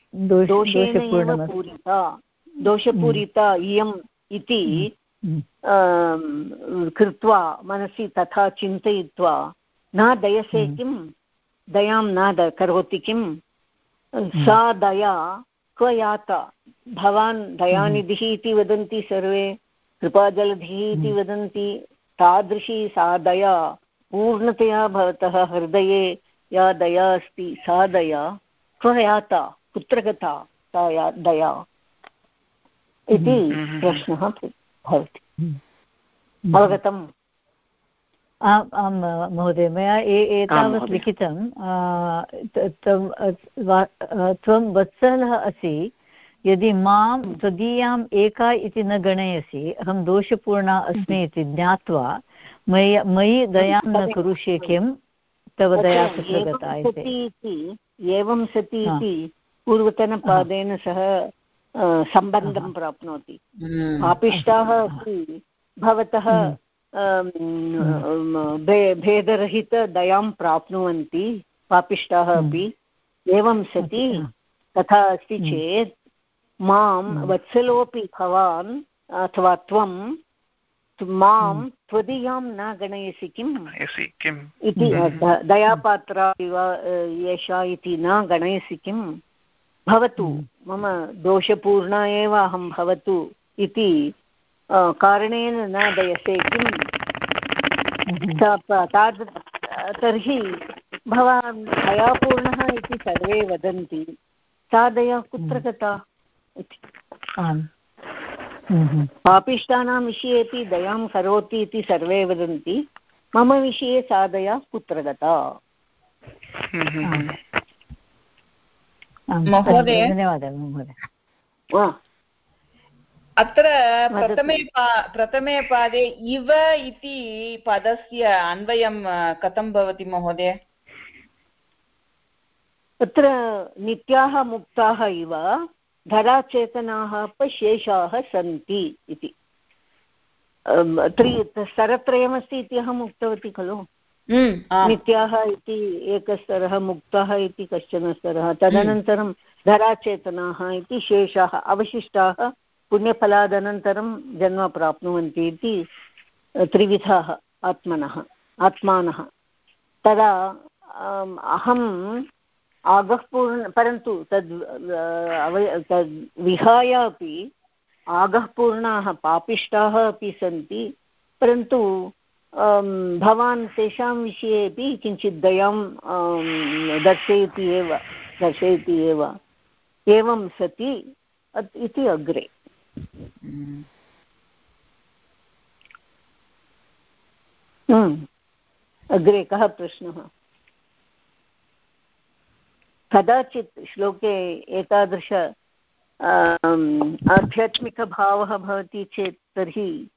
B: दोषेण एव पूरिता दोषपूरिता इयम् इति कृत्वा मनसि तथा चिन्तयित्वा न दयसे किं? दयां न करोति किं? सा दया क्व याता? भवान् दयानिधिः इति वदन्ति सर्वे कृपाजलधिः इति वदन्ति तादृशी सा दया पूर्णतया भवतः हृदये या दया अस्ति सा दया क्व याता? कुत्र गता? सा या दया? इति प्रश्नः भवति। अवगतम्।
D: आम् आं महोदय मया एतावत् लिखितं त्वं वत्सलः असि यदि माँ त्वदीयाम् एका इति न गणयसि अहं दोषपूर्णा अस्मि इति ज्ञात्वा मयि मयि दयां न करुष्ये किं? तव दया कुत्र गता
B: इति। एवं सति इति पूर्वतनपादेन सह सम्बन्धं प्राप्नोति। पापिष्टाः अपि भवतः भेदरहितदयां प्राप्नुवन्ति पापिष्टाः अपि। एवं सति। तथा अस्ति चेत् माँ वत्सलोऽपि भवान् अथवा त्वं माँ त्वदीयां न गणयसि किम्? इति दयापात्रा इव एषा इति न गणयसि किं भवतु मम दोषपूर्णा एव अहं भवतु इति कारणेन न दयसे किम्? ताद् तर्हि भवान् दयापूर्णः इति सर्वे वदन्ति। सा दया कुत्र गता? इति। पापिष्टानां विषयेपि दयां करोति इति सर्वे वदन्ति। मम विषये सा दया कुत्र गता?
E: महोदय
D: धन्यवादः महोदय
E: अत्र प्रथमे पा प्रथमे पादे इव इति पदस्य अन्वयं कथं भवति महोदय
B: तत्र नित्याः मुक्ताः इव धराचेतनाः शेषाः सन्ति इति त्रि स्तरत्रयमस्ति इति अहम् उक्तवती खलु नित्याः इति एकस्तरः, मुक्तः इति कश्चन स्तरः, तदनन्तरं धराचेतनाः इति शेषाः, अवशिष्टाः पुण्यफलादनन्तरं जन्म प्राप्नुवन्ति इति त्रिविधाः आत्मनः, आत्मानः। तदा अहम् आगः पूर्ण, परन्तु तद् तद् विहाय अपि आगः पापिष्टाः अपि सन्ति, परन्तु भवान् तेषां विषये अपि किञ्चित् दयां दर्शयति एव दर्शयति एव। एवं सति इति अग्रे। अग्रे कः प्रश्नः? कदाचित् श्लोके एतादृश आध्यात्मिकभावः भवति चेत् तर्हि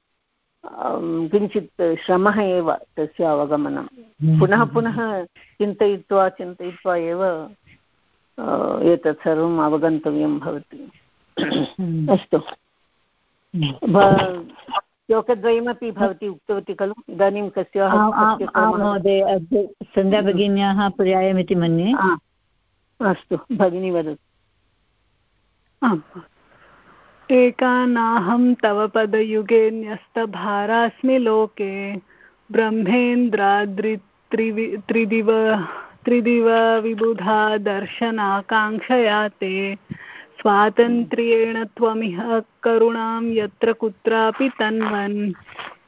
B: किञ्चित् श्रमः एव तस्य अवगमनं। पुनः पुनः चिन्तयित्वा चिन्तयित्वा एव एतत् सर्वम् अवगन्तव्यं भवति। अस्तु। श्लोकद्वयमपि भवती उक्तवती खलु? इदानीं कस्याः
D: महोदय सन्ध्या पर्यायमिति मन्ये।
B: अस्तु भगिनी वदतु।
G: आम्। एका नाहं तव पदयुगे न्यस्तभारास्मि लोके। ब्रह्मेन्द्राद्रि त्रिदिव त्रिदिव विबुधा दर्शनाकाङ्क्षया ते। स्वातन्त्र्येण त्वमिह करुणां यत्र कुत्रापि तन्वन्।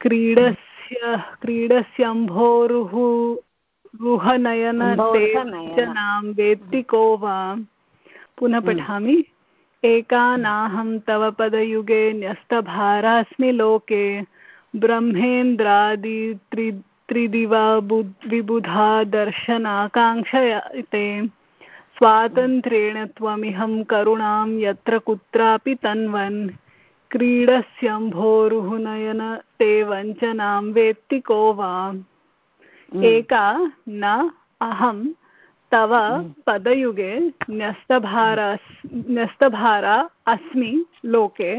G: क्रीडस्य क्रीडस्यम्भोरुः रुहनयन जनां वेत्ति को वा? पुनः
B: हम्म।
G: पठामि। एका नाहं तव पदयुगे न्यस्तभारास्मि लोके। ब्रह्मेन्द्रादि त्रि त्रिदिवा विबुधा दर्शनाकाङ्क्षयते। स्वातन्त्र्येण त्वमिहं करुणां यत्र कुत्रापि तन्वन्। क्रीडस्यम्भोरुहुनयन ते वञ्चनां वेत्ति को वा।
B: हम्म।
G: एका न अहं तव पदयुगे न्यस्तभारा न्यस्तभारा अस्मि लोके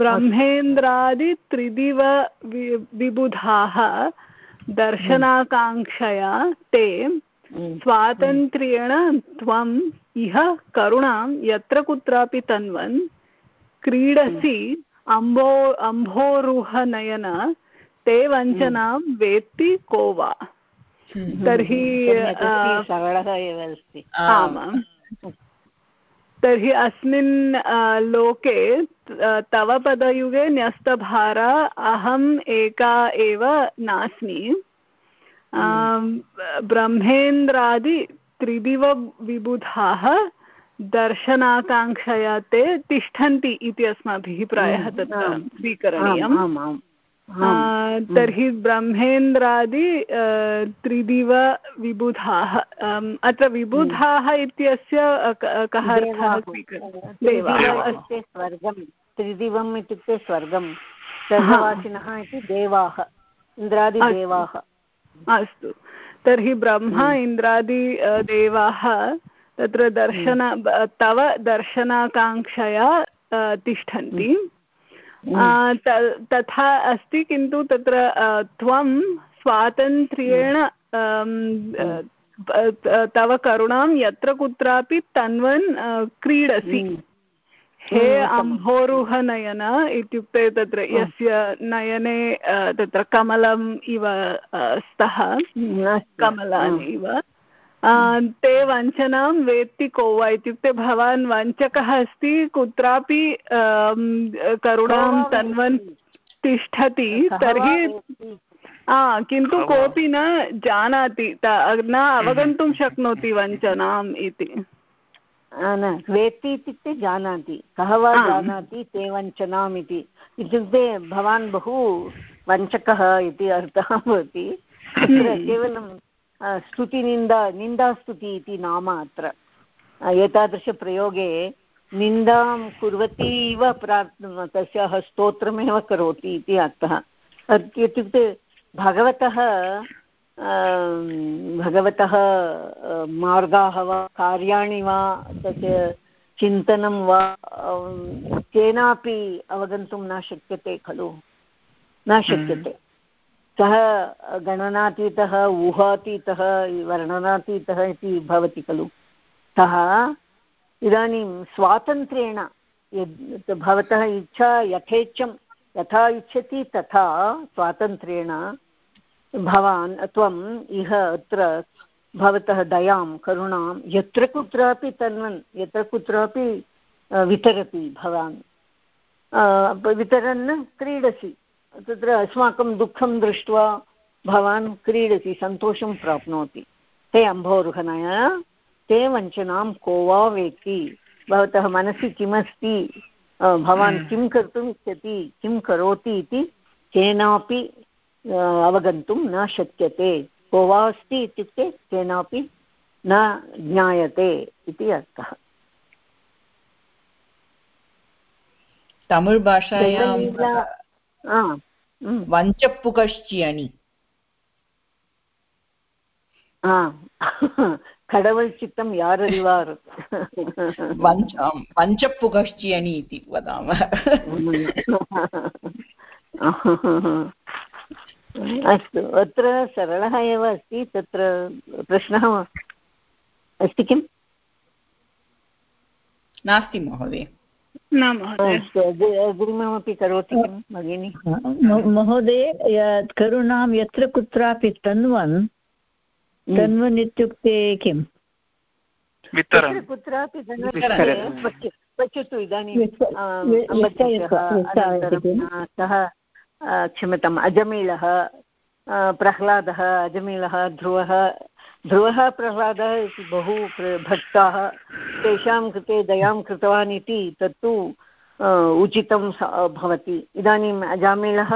G: ब्रह्मेन्द्रादित्रिदिव विबुधाः दर्शनाकाङ्क्षया ते स्वातन्त्र्येण त्वम् इह करुणां यत्र कुत्रापि तन्वन् क्रीडसि अम्भो अम्भोरुहनयन ते वञ्चनां वेत्ति को वा? तर्हि
B: सरलः एव अस्ति.
G: आमाम् तर्हि अस्मिन् लोके तव पदयुगे न्यस्तभारा अहम् एका एव नास्मि. ब्रह्मेन्द्रादि त्रिदिव विबुधाः दर्शनाकाङ्क्षया ते तिष्ठन्ति इति अस्माभिः प्रायः तत्र स्वीकरणीयम्. तर्हि ब्रह्मेन्द्रादि त्रिदिव विबुधाः। अत्र विबुधाः इत्यस्य कः अर्थः
B: स्वर्गं त्रिदिवम् इत्युक्ते स्वर्गं स्वर्गवासिनः इति देवाः। इन्द्रादिदेवाः
G: अस्तु। तर्हि ब्रह्मा इन्द्रादि देवाः। तत्र दर्शन तव दर्शनाकाङ्क्षया तिष्ठन्ति। तथा अस्ति किन्तु तत्र त्वं स्वातन्त्र्येण तव करुणां यत्र कुत्रापि तन्वन् क्रीडसि। हे अम्भोरुहनयन इत्युक्ते तत्र यस्य नयने तत्र कमलम् इव स्तः। कमलानि इव। ते वञ्चनां वेत्ति को वा इत्युक्ते भवान् वञ्चकः अस्ति कुत्रापि करुणां तन्वन् तिष्ठति तर्हि किन्तु कोऽपि न जानाति न अवगन्तुं शक्नोति वञ्चनाम् इति।
B: न वेत्ति इत्युक्ते जानाति कः वा जानाति ते वञ्चनाम् इति। इत्युक्ते भवान् बहु वञ्चकः इति अर्थः भवति। केवलं स्तुतिनिन्दा निन्दास्तुति इति नाम अत्र एतादृशप्रयोगे निन्दां कुर्वती इव प्रार्थना तस्याः स्तोत्रमेव करोति इति अर्थः इत्युक्ते भगवतः भगवतः मार्गाः वा कार्याणि वा तस्य चिन्तनं वा केनापि अवगन्तुं न शक्यते खलु न शक्यते सः गणनातीतः, ऊहातीतः, वर्णनातीतः इति भवति खलु। सः इदानीं स्वातन्त्र्येण यद् भवतः इच्छा यथेच्छं यथा इच्छति तथा स्वातन्त्र्येण भवान् त्वम् इह अत्र भवतः दयां, करुणां यत्र कुत्रापि तन्वन्, यत्र कुत्रापि वितरति भवान्। वितरन् क्रीडसि। तत्र अस्माकं दुःखं दृष्ट्वा भवान् क्रीडति सन्तोषं प्राप्नोति। ते अम्भोरुहनय ते वञ्चनां को वा वेत्ति? भवतः मनसि किमस्ति? भवान् हम्म। किं कर्तुम् इच्छति? किं करोति इति केनापि अवगन्तुं न शक्यते। को वा अस्ति इत्युक्ते केनापि न ज्ञायते इति अर्थः।
E: तमिळ् भाषायां वञ्चपुकश्चियणि
B: கடவுள் சித்தம் யார் அறிவார்
E: वञ्चपुकश्चियणि इति वदामः
B: अस्तु अत्र सरलः एव अस्ति तत्र प्रश्नः अस्ति किम्
E: नास्ति महोदय
G: महोदय।
B: अग्रिममपि करोति किं भगिनि?
D: महोदय यत् करुणां यत्र कुत्रापि तन्वन् तन्वन् इत्युक्ते किम्
B: कुत्रापि पश्यतु इदानीं सः क्षम्यताम् अजमीळः प्रह्लादः अजमीळः ध्रुवः ध्रुवः प्रह्लादः इति बहु भक्ताः तेषां कृते दयां कृतवान् इति तत्तु उचितं भवति। इदानीम् अजामिळः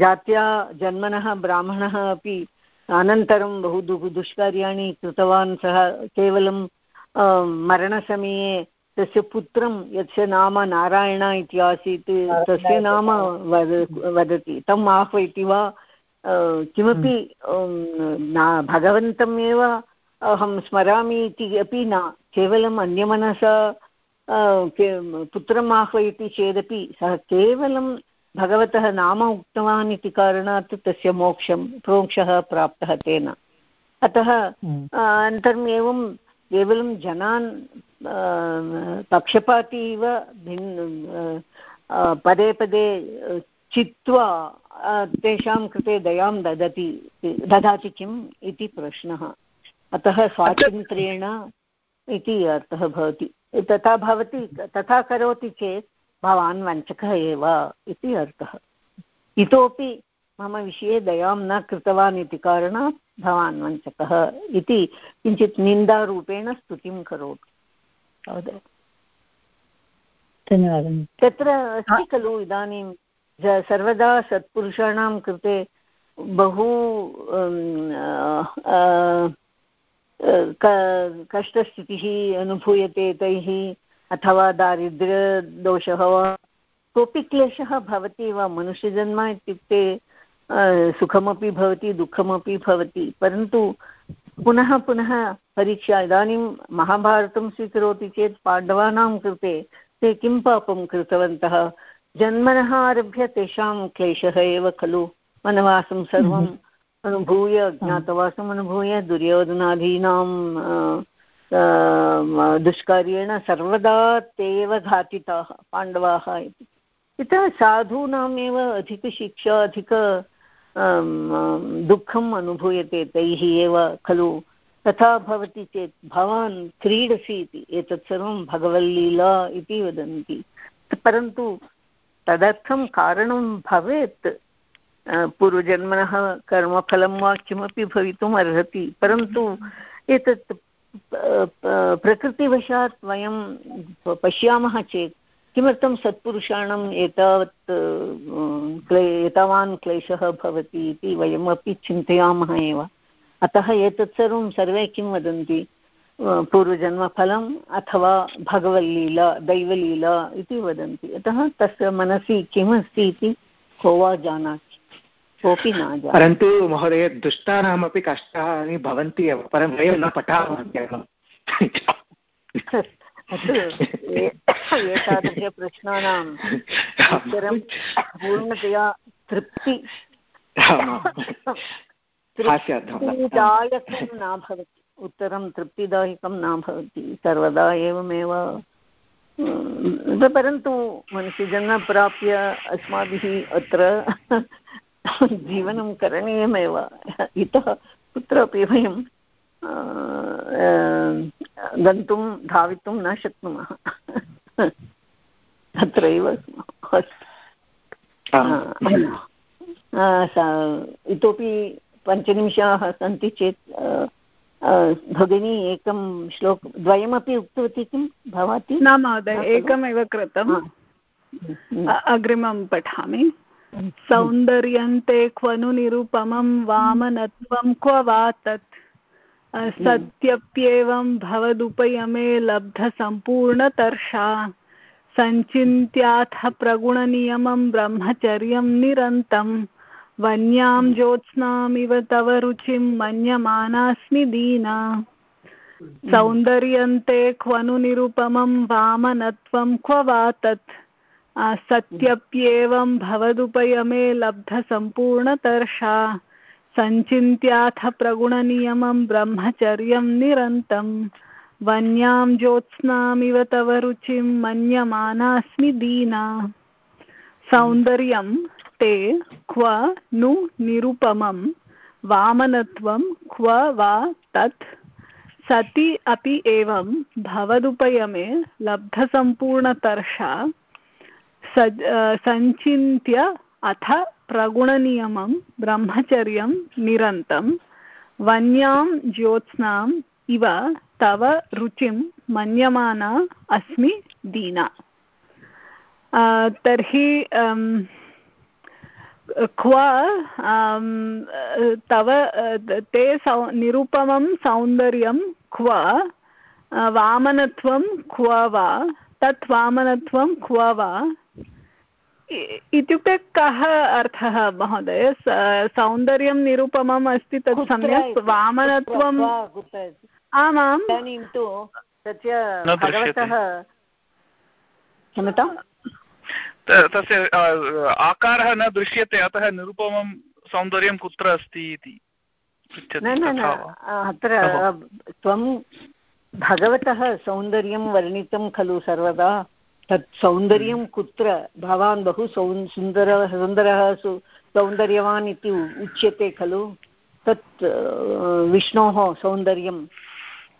B: जात्या जन्मनः ब्राह्मणः अपि अनन्तरं बहु दु दुष्कार्याणि कृतवान्। सः केवलं मरणसमये तस्य पुत्रं यस्य नाम नारायण इति आसीत् तस्य नाम वद वदति। तम् आह्वयति वा? किमपि भगवन्तमेव अहं स्मरामि इति अपि न केवलम् अन्यमनसा पुत्रम् आह्वयति चेदपि सः केवलं भगवतः नाम उक्तवान् इति कारणात् तस्य मोक्षं प्रोक्षः प्राप्तः तेन। अतः अनन्तरम् एवं केवलं जनान् पक्षपाती इव भिन् पदे पदे चित्वा तेषां कृते दयां ददति ददाति किम् इति प्रश्नः। अतः स्वातन्त्र्येण इति अर्थः भवति। तथा भवति तथा करोति चेत् भवान् वञ्चकः एव इति अर्थः। इतोपि मम विषये दयां न कृतवान् इति कारणात् भवान् वञ्चकः इति किञ्चित् निन्दारूपेण स्तुतिं करोति। धन्यवादः। तत्र अस्ति खलु इदानीं सर्वदा सत्पुरुषाणां कृते बहु कष्टस्थितिः अनुभूयते तैः, अथवा दारिद्र्यदोषः वा, कोऽपि क्लेशः भवति वा, मनुष्यजन्म इत्युक्ते सुखमपि भवति, दुःखमपि भवति, परन्तु पुनः पुनः परीक्षा, इदानीं महाभारतं स्वीकरोति चेत् पाण्डवानां कृते ते किं पापं कृतवन्तः? जन्मनः आरभ्य तेषां क्लेशः एव खलु। वनवासं सर्वम् अनुभूय ज्ञातवासम् अनुभूय दुर्योधनादीनां दुष्कार्येण सर्वदा ते एव घातिताः पाण्डवाः इति। यतः साधूनामेव अधिकशिक्षा अधिक दुःखम् अनुभूयते तैः एव खलु। तथा भवति चेत् भवान् क्रीडसि इति। एतत् सर्वं भगवल्लीला इति वदन्ति। परन्तु तदर्थं कारणं भवेत्। पूर्वजन्मनः कर्मफलं वा किमपि भवितुम् अर्हति, परन्तु एतत् प्रकृतिवशात् वयं पश्यामः चेत् किमर्थं सत्पुरुषाणाम् एतावत् क्ले, एतावान् क्लेशः भवति इति वयमपि चिन्तयामः एव। अतः एतत् सर्वं सर्वे किं वदन्ति? पूर्वजन्मफलम् अथवा भगवल्लीला दैवलीला इति वदन्ति। अतः तस्य मनसि किमस्ति इति को वा जानाति कोऽपि न
A: परन्तु महोदय दुष्टानामपि कष्टानि भवन्ति एव परं वयं न पठामः केवलं।
B: एतादृशप्रश्नानाम् उत्तरं पूर्णतया तृप्ति। तृप्तिदायकं न भवति। उत्तरं तृप्तिदायकं न भवति सर्वदा एवमेव। परन्तु मनुष्यजन्म प्राप्य अस्माभिः अत्र जीवनं करणीयमेव। इतः कुत्रापि वयं गन्तुं धावितुं न शक्नुमः। तत्रैव इतोपि पञ्चनिमिषाः सन्ति चेत् भगिनी एकं श्लोक द्वयमपि उक्तवती किं? भवती?
G: न महोदय एकमेव कृतम् अग्रिमं पठामि। सौन्दर्यन्ते क्वनु निरुपमं वामनत्वं क्व वा तत्? सत्यप्येवं भवदुपयमे लब्धसम्पूर्णतर्षा। सञ्चिन्त्याथ प्रगुणनियमं ब्रह्मचर्यं निरन्तं वन्यां ज्योत्स्नामिव तव रुचिं मन्यमानास्मि दीना। सौन्दर्यन्ते क्वनु निरुपमं वामनत्वं क्व वा तत्। सत्यप्येवं भवदुपयमे लब्धसम्पूर्णतर्षा। सञ्चिन्त्याथ प्रगुणनियमं ब्रह्मचर्यं निरन्तं वन्यां ज्योत्स्नामिव तव रुचिं मन्यमानास्मि दीना। सौन्दर्यं ते क्व नु निरुपमं, वामनत्वं क्व वा तत्, सति अपि एवं भवदुपयमे लब्धसम्पूर्णतर्षा सञ्चिन्त्य अथ प्रगुणनियमं, ब्रह्मचर्यं निरन्तं, वन्यां ज्योत्स्नाम् इव तव रुचिं मन्यमाना अस्मि दीना। तर्हि क्व तव ते सौ निरुपमं सौन्दर्यं क्व वामनत्वं क्व वा तत् वामनत्वं क्व वा। इत्युक्ते कः अर्थः महोदय? सौन्दर्यं निरुपमम् अस्ति तत् सम्यक्? वामनत्वं आमां
B: इदानीं तु तस्य भगवतः क्षम्यताम्?
F: तस्य आकारः न दृश्यते अतः निरुपमं सौन्दर्यं कुत्र अस्ति इति
B: न न न अत्र त्वं भगवतः सौन्दर्यं वर्णितं खलु सर्वदा तत् सौन्दर्यं कुत्र? भवान् बहु सौ सुन्दरः सुन्दरः सौन्दर्यवान् इति उच्यते खलु? तत् विष्णोः सौन्दर्यं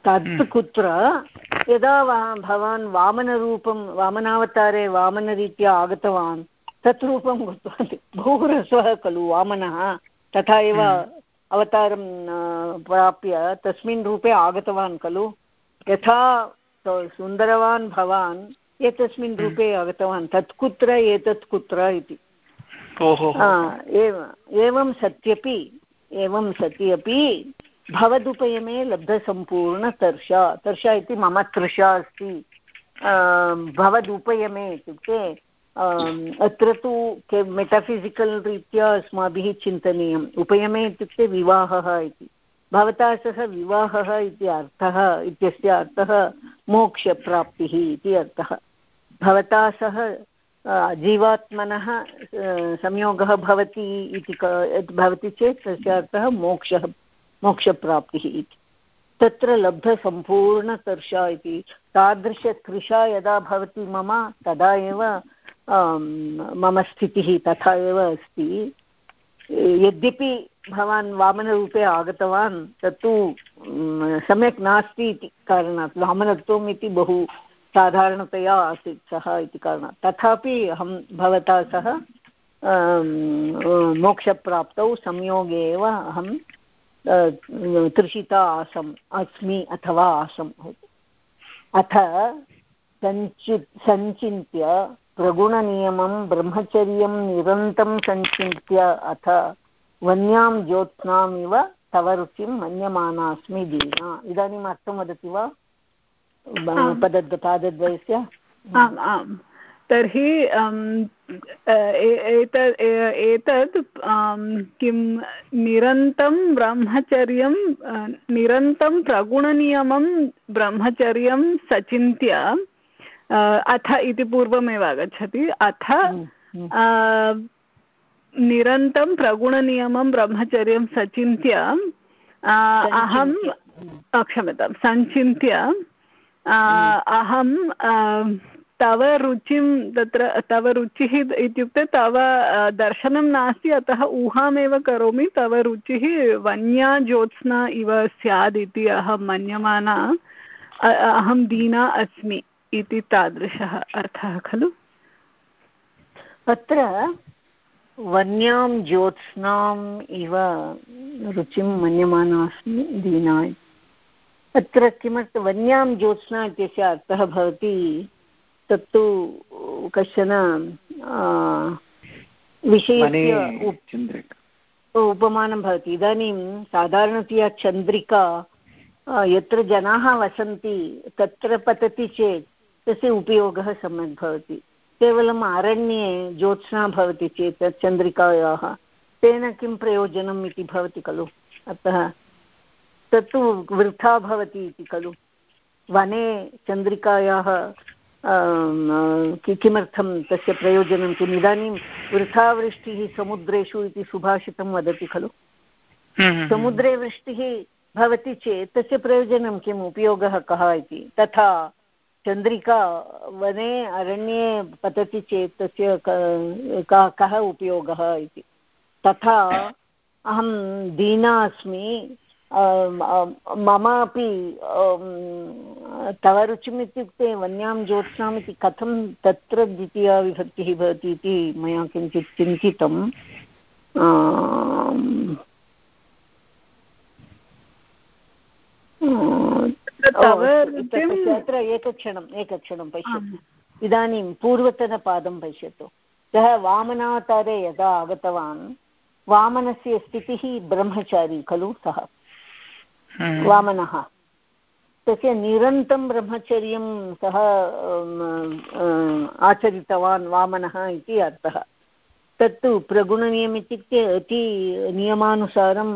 B: तत् हम्म। कुत्र यदा भवान् वामनरूपं वामनावतारे वामनरीत्या आगतवान् तत् रूपं कृतवान् बहु रसः खलु वामनः तथा एव हम्म। अवतारं प्राप्य तस्मिन् रूपे आगतवान् खलु यथा सुन्दरवान् भवान् एतस्मिन् हम्म। रूपे आगतवान् तत् कुत्र एतत् कुत्र इति एवं सत्यपि एवं सति अपि भवदुपयमे लब्धसम्पूर्णतर्षा तर्षा। इति मम तृषा अस्ति। भवदुपयमे इत्युक्ते अत्र तु मेटाफिसिकल् रीत्या अस्माभिः चिन्तनीयम्। उपयमे इत्युक्ते विवाहः इति। भवता सह विवाहः इति अर्थः, इत्यस्य अर्थः मोक्षप्राप्तिः इति अर्थः। भवता सह जीवात्मनः संयोगः भवति इति भवति चेत् तस्य अर्थः मोक्षः। मोक्षप्राप्तिः इति। तत्र लब्धसम्पूर्णतर्षा इति। तादृशतृषा यदा भवति मम, तदा एव मम स्थितिः तथा एव अस्ति। यद्यपि भवान् वामनरूपे आगतवान्, तत्तु सम्यक् नास्ति इति कारणात्। वामनत्वम् इति बहु साधारणतया आसीत् सः इति कारणात्। तथापि अहं भवता सह मोक्षप्राप्तौ संयोगे एव अहं तृषिता आसम् अस्मि अथवा आसम् अथ सञ्चि सञ्चिन्त्य प्रगुणनियमं ब्रह्मचर्यं निरन्तं सञ्चिन्त्य अथ वन्यां ज्योत्स्नामिव तव रुचिं मन्यमानास्मि दीना। इदानीम् अर्थं वदति वा? पदद् पादद्वयस्य
G: आम् आम्। तर्हि एतत् एतत् किं निरन्तं ब्रह्मचर्यं निरन्तं प्रगुणनियमं ब्रह्मचर्यं सचिन्त्य अथ इति पूर्वमेव आगच्छति अथ। निरन्तं प्रगुणनियमं ब्रह्मचर्यं सचिन्त्य अहं क्षम्यतां सञ्चिन्त्य। अहं तव रुचिं तत्र, तव रुचिः इत्युक्ते तव दर्शनं नास्ति, अतः ऊहामेव करोमि, तव रुचिः वन्या ज्योत्स्ना इव स्याद् इति अहं मन्यमाना अहं दीना अस्मि इति तादृशः अर्थः खलु?
B: अत्र वन्यां ज्योत्स्नाम् इव रुचिं मन्यमाना अस्मि, दीना अत्र किमर्थं, वन्यां ज्योत्स्ना इत्यस्य अर्थः भवति तत्तु कश्चन विषयस्य उपमानं भवति। इदानीं साधारणतया चन्द्रिका यत्र जनाः वसन्ति तत्र पतति चेत् तस्य उपयोगः सम्यक् भवति। केवलम् अरण्ये ज्योत्स्ना भवति चेत् चन्द्रिकायाः। तेन किं प्रयोजनम् इति भवति खलु? अतः तत्तु वृथा भवति इति खलु? वने चन्द्रिकायाः किमर्थं तस्य प्रयोजनं किम्? इदानीं वृथावृष्टिः समुद्रेषु इति सुभाषितं वदति खलु? समुद्रे वृष्टिः भवति चेत् तस्य प्रयोजनं किम्? उपयोगः कः इति? तथा चन्द्रिका वने अरण्ये पतति चेत् तस्य कः उपयोगः इति? तथा अहं दीना अस्मि। मम अपि तव रुचिम् इत्युक्ते वन्यां ज्योत्स्नाम् इति कथं तत्र द्वितीया विभक्तिः भवति इति मया किञ्चित् चिन्तितम् अत्र एकक्षणम् एकक्षणं पश्यतु. इदानीं पूर्वतनपादं पश्यतु. सः वामनावतारे यदा आगतवान् वामनस्य स्थितिः ब्रह्मचारी खलु सः। हम्म। वामनः। तस्य निरन्तं ब्रह्मचर्यं सः आचरितवान् वामनः इति अर्थः। तत्तु प्रगुणनियमम् इत्युक्ते अति नियमानुसारं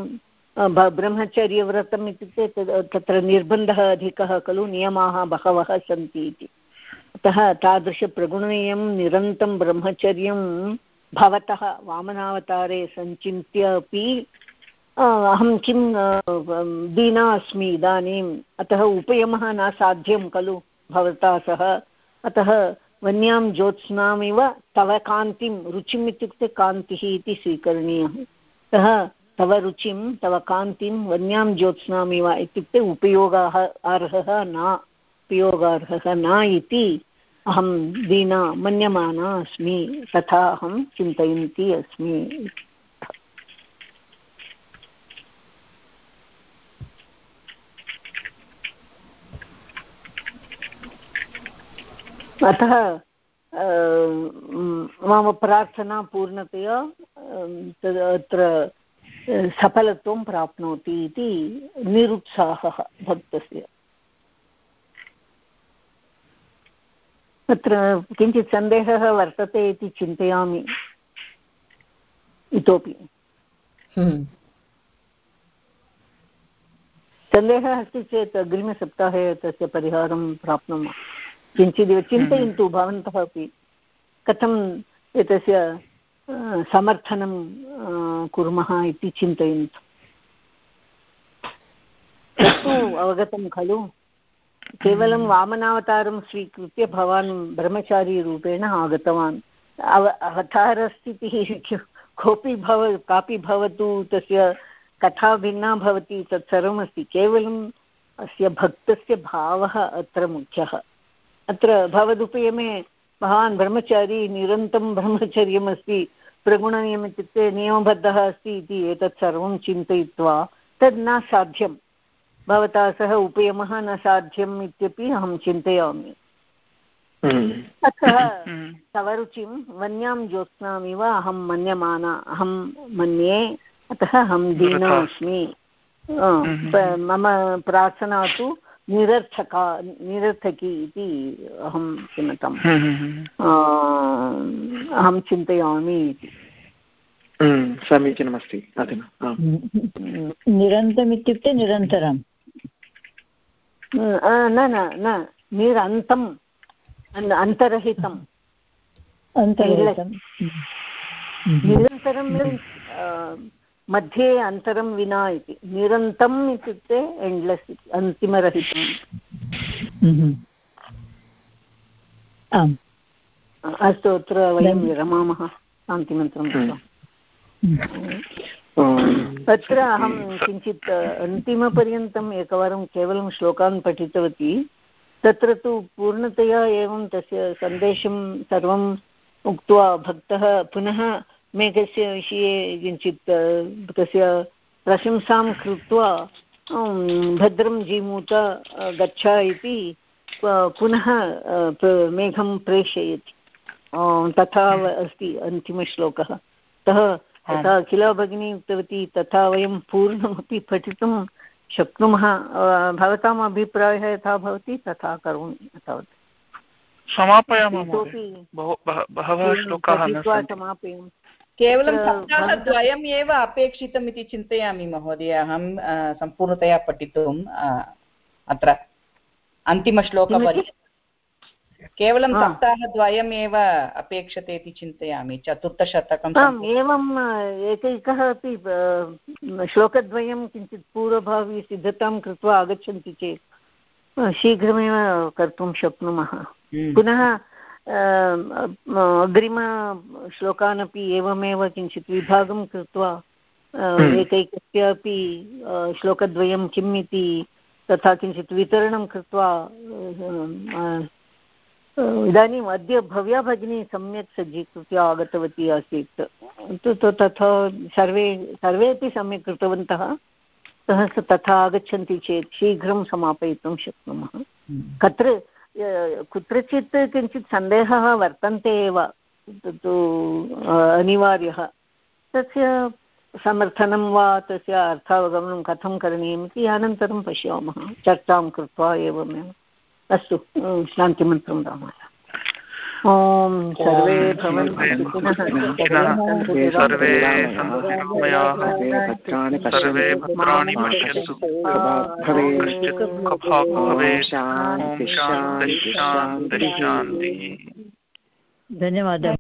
B: ब्रह्मचर्यव्रतम् इत्युक्ते तत्र निर्बन्धः अधिकः खलु, नियमाः बहवः सन्ति इति। अतः तादृशप्रगुणनियं, निरन्तं ब्रह्मचर्यं भवतः वामनावतारे सञ्चिन्त्य अपि अहं किं दीना अस्मि इदानीम्, अतः उपयमः न साध्यं खलु भवता सह। अतः वन्यां ज्योत्स्नामिव तव कान्तिं, रुचिम् इत्युक्ते कान्तिः इति स्वीकरणीयः अतः तव रुचिं, तव कान्तिं, वन्यां ज्योत्स्नामिव इत्युक्ते उपयोगः अर्हः न, उपयोगार्हः न इति अहं दीना मन्यमाना अस्मि, तथा अहं चिन्तयन्ती अस्मि। अतः मम प्रार्थना पूर्णतया तत्र सफलत्वं प्राप्नोति इति निरुत्साहः भक्तस्य। तत्र किञ्चित् सन्देहः वर्तते इति चिन्तयामि। इतोपि। हम्म। सन्देहः अस्ति चेत् अग्रिमसप्ताहे तस्य परिहारं प्राप्नुमः। किञ्चिदिव चिन्तयन्तु हम्म। भवन्तः अपि कथम् एतस्य समर्थनं कुर्मः इति चिन्तयन्तु। तत्तु अवगतं खलु। केवलं वामनावतारं स्वीकृत्य भवान् ब्रह्मचारीरूपेण आगतवान्। अव अवतारस्थितिः कोऽपि भव कापि भवतु तस्य कथा भिन्ना भवति तत्सर्वमस्ति केवलम् अस्य भक्तस्य भावः अत्र मुख्यः। अत्र भवदुपयमे भवान् ब्रह्मचारी निरन्तं ब्रह्मचर्यमस्ति प्रगुणनियमम् इत्युक्ते नियमबद्धः अस्ति इति एतत् सर्वं चिन्तयित्वा तद् न साध्यं भवता सह उपयमः न साध्यम् इत्यपि अहं चिन्तयामि हम्म। अतः हम्म। तव रुचिं वन्यां ज्योत्स्नामिव अहं मन्यमाना अहं मन्ये अतः अहं दीना अस्मि हम्म। मम प्रार्थना तु निरर्थका निरर्थकी इति अहं चिन्तम् अहं चिन्तयामि इति।
A: समीचीनमस्ति अधुना
D: निरन्तरम् इत्युक्ते निरन्तरम्।
B: न न न निरन्तम् अन्तरहितम् निरन्तरं मध्ये अन्तरं विना इति निरन्तम् इत्युक्ते एण्ड्लेस् इति अन्तिमरहितम् अस्तु अत्र वयं विरमामः शान्तिमन्त्रं तत्र अहं किञ्चित् अन्तिमपर्यन्तम् एकवारं केवलं श्लोकान् पठितवती तत्र तु पूर्णतया एवं तस्य सन्देशं सर्वम् उक्त्वा भक्तः पुनः मेघस्य विषये किञ्चित् तस्य प्रशंसां कृत्वा भद्रं जीमूत गच्छ इति पुनः मेघं प्रेषयति। तथा अस्ति अन्तिमश्लोकः। अतः यथा अखिला भगिनी उक्तवती तथा वयं पूर्णमपि पठितुं शक्नुमः। भवताम् अभिप्रायः यथा भवति तथा करोमि तावत्
F: समापयामः इतोपि बहवः श्लोकाः समापयामः।
E: केवलं सप्ताहद्वयम् एव अपेक्षितम् इति चिन्तयामि महोदय। अहं सम्पूर्णतया पठितुम् अत्र अन्तिमश्लोकपर्यन्तं
H: केवलं सप्ताहद्वयमेव अपेक्षते इति चिन्तयामि चतुर्थशतकम्
B: एवम् एकैकः अपि श्लोकद्वयं किञ्चित् पूर्वभावी सिद्धतां कृत्वा आगच्छन्ति चेत् शीघ्रमेव कर्तुं शक्नुमः।
H: हम्म।
B: पुनः अग्रिमश्लोकान् अपि एवमेव किञ्चित् विभागं कृत्वा एकैकस्यापि श्लोकद्वयं किम् इति तथा किञ्चित् वितरणं कृत्वा इदानीम् अद्य भव्या भगिनी सम्यक् सज्जीकृत्य आगतवती आसीत्। तथा सर्वे सर्वेपि सम्यक् कृतवन्तः। सः तथा आगच्छन्ति चेत् शीघ्रं समापयितुं शक्नुमः। कत्र कुत्रचित् किञ्चित् सन्देहः वर्तन्ते एव, तत्तु अनिवार्यः। तस्य समर्थनं वा, तस्य अर्थावगमनं कथं करणीयमिति अनन्तरं पश्यामः। चर्चां कृत्वा एवमेव। अस्तु, शान्तिमन्त्रं रामाय। ॐ सर्वे
F: सर्वे सर्वे भद्राणि पश्यन्तु। कश्चित् भवेत् शान्तिः।
D: धन्यवादः।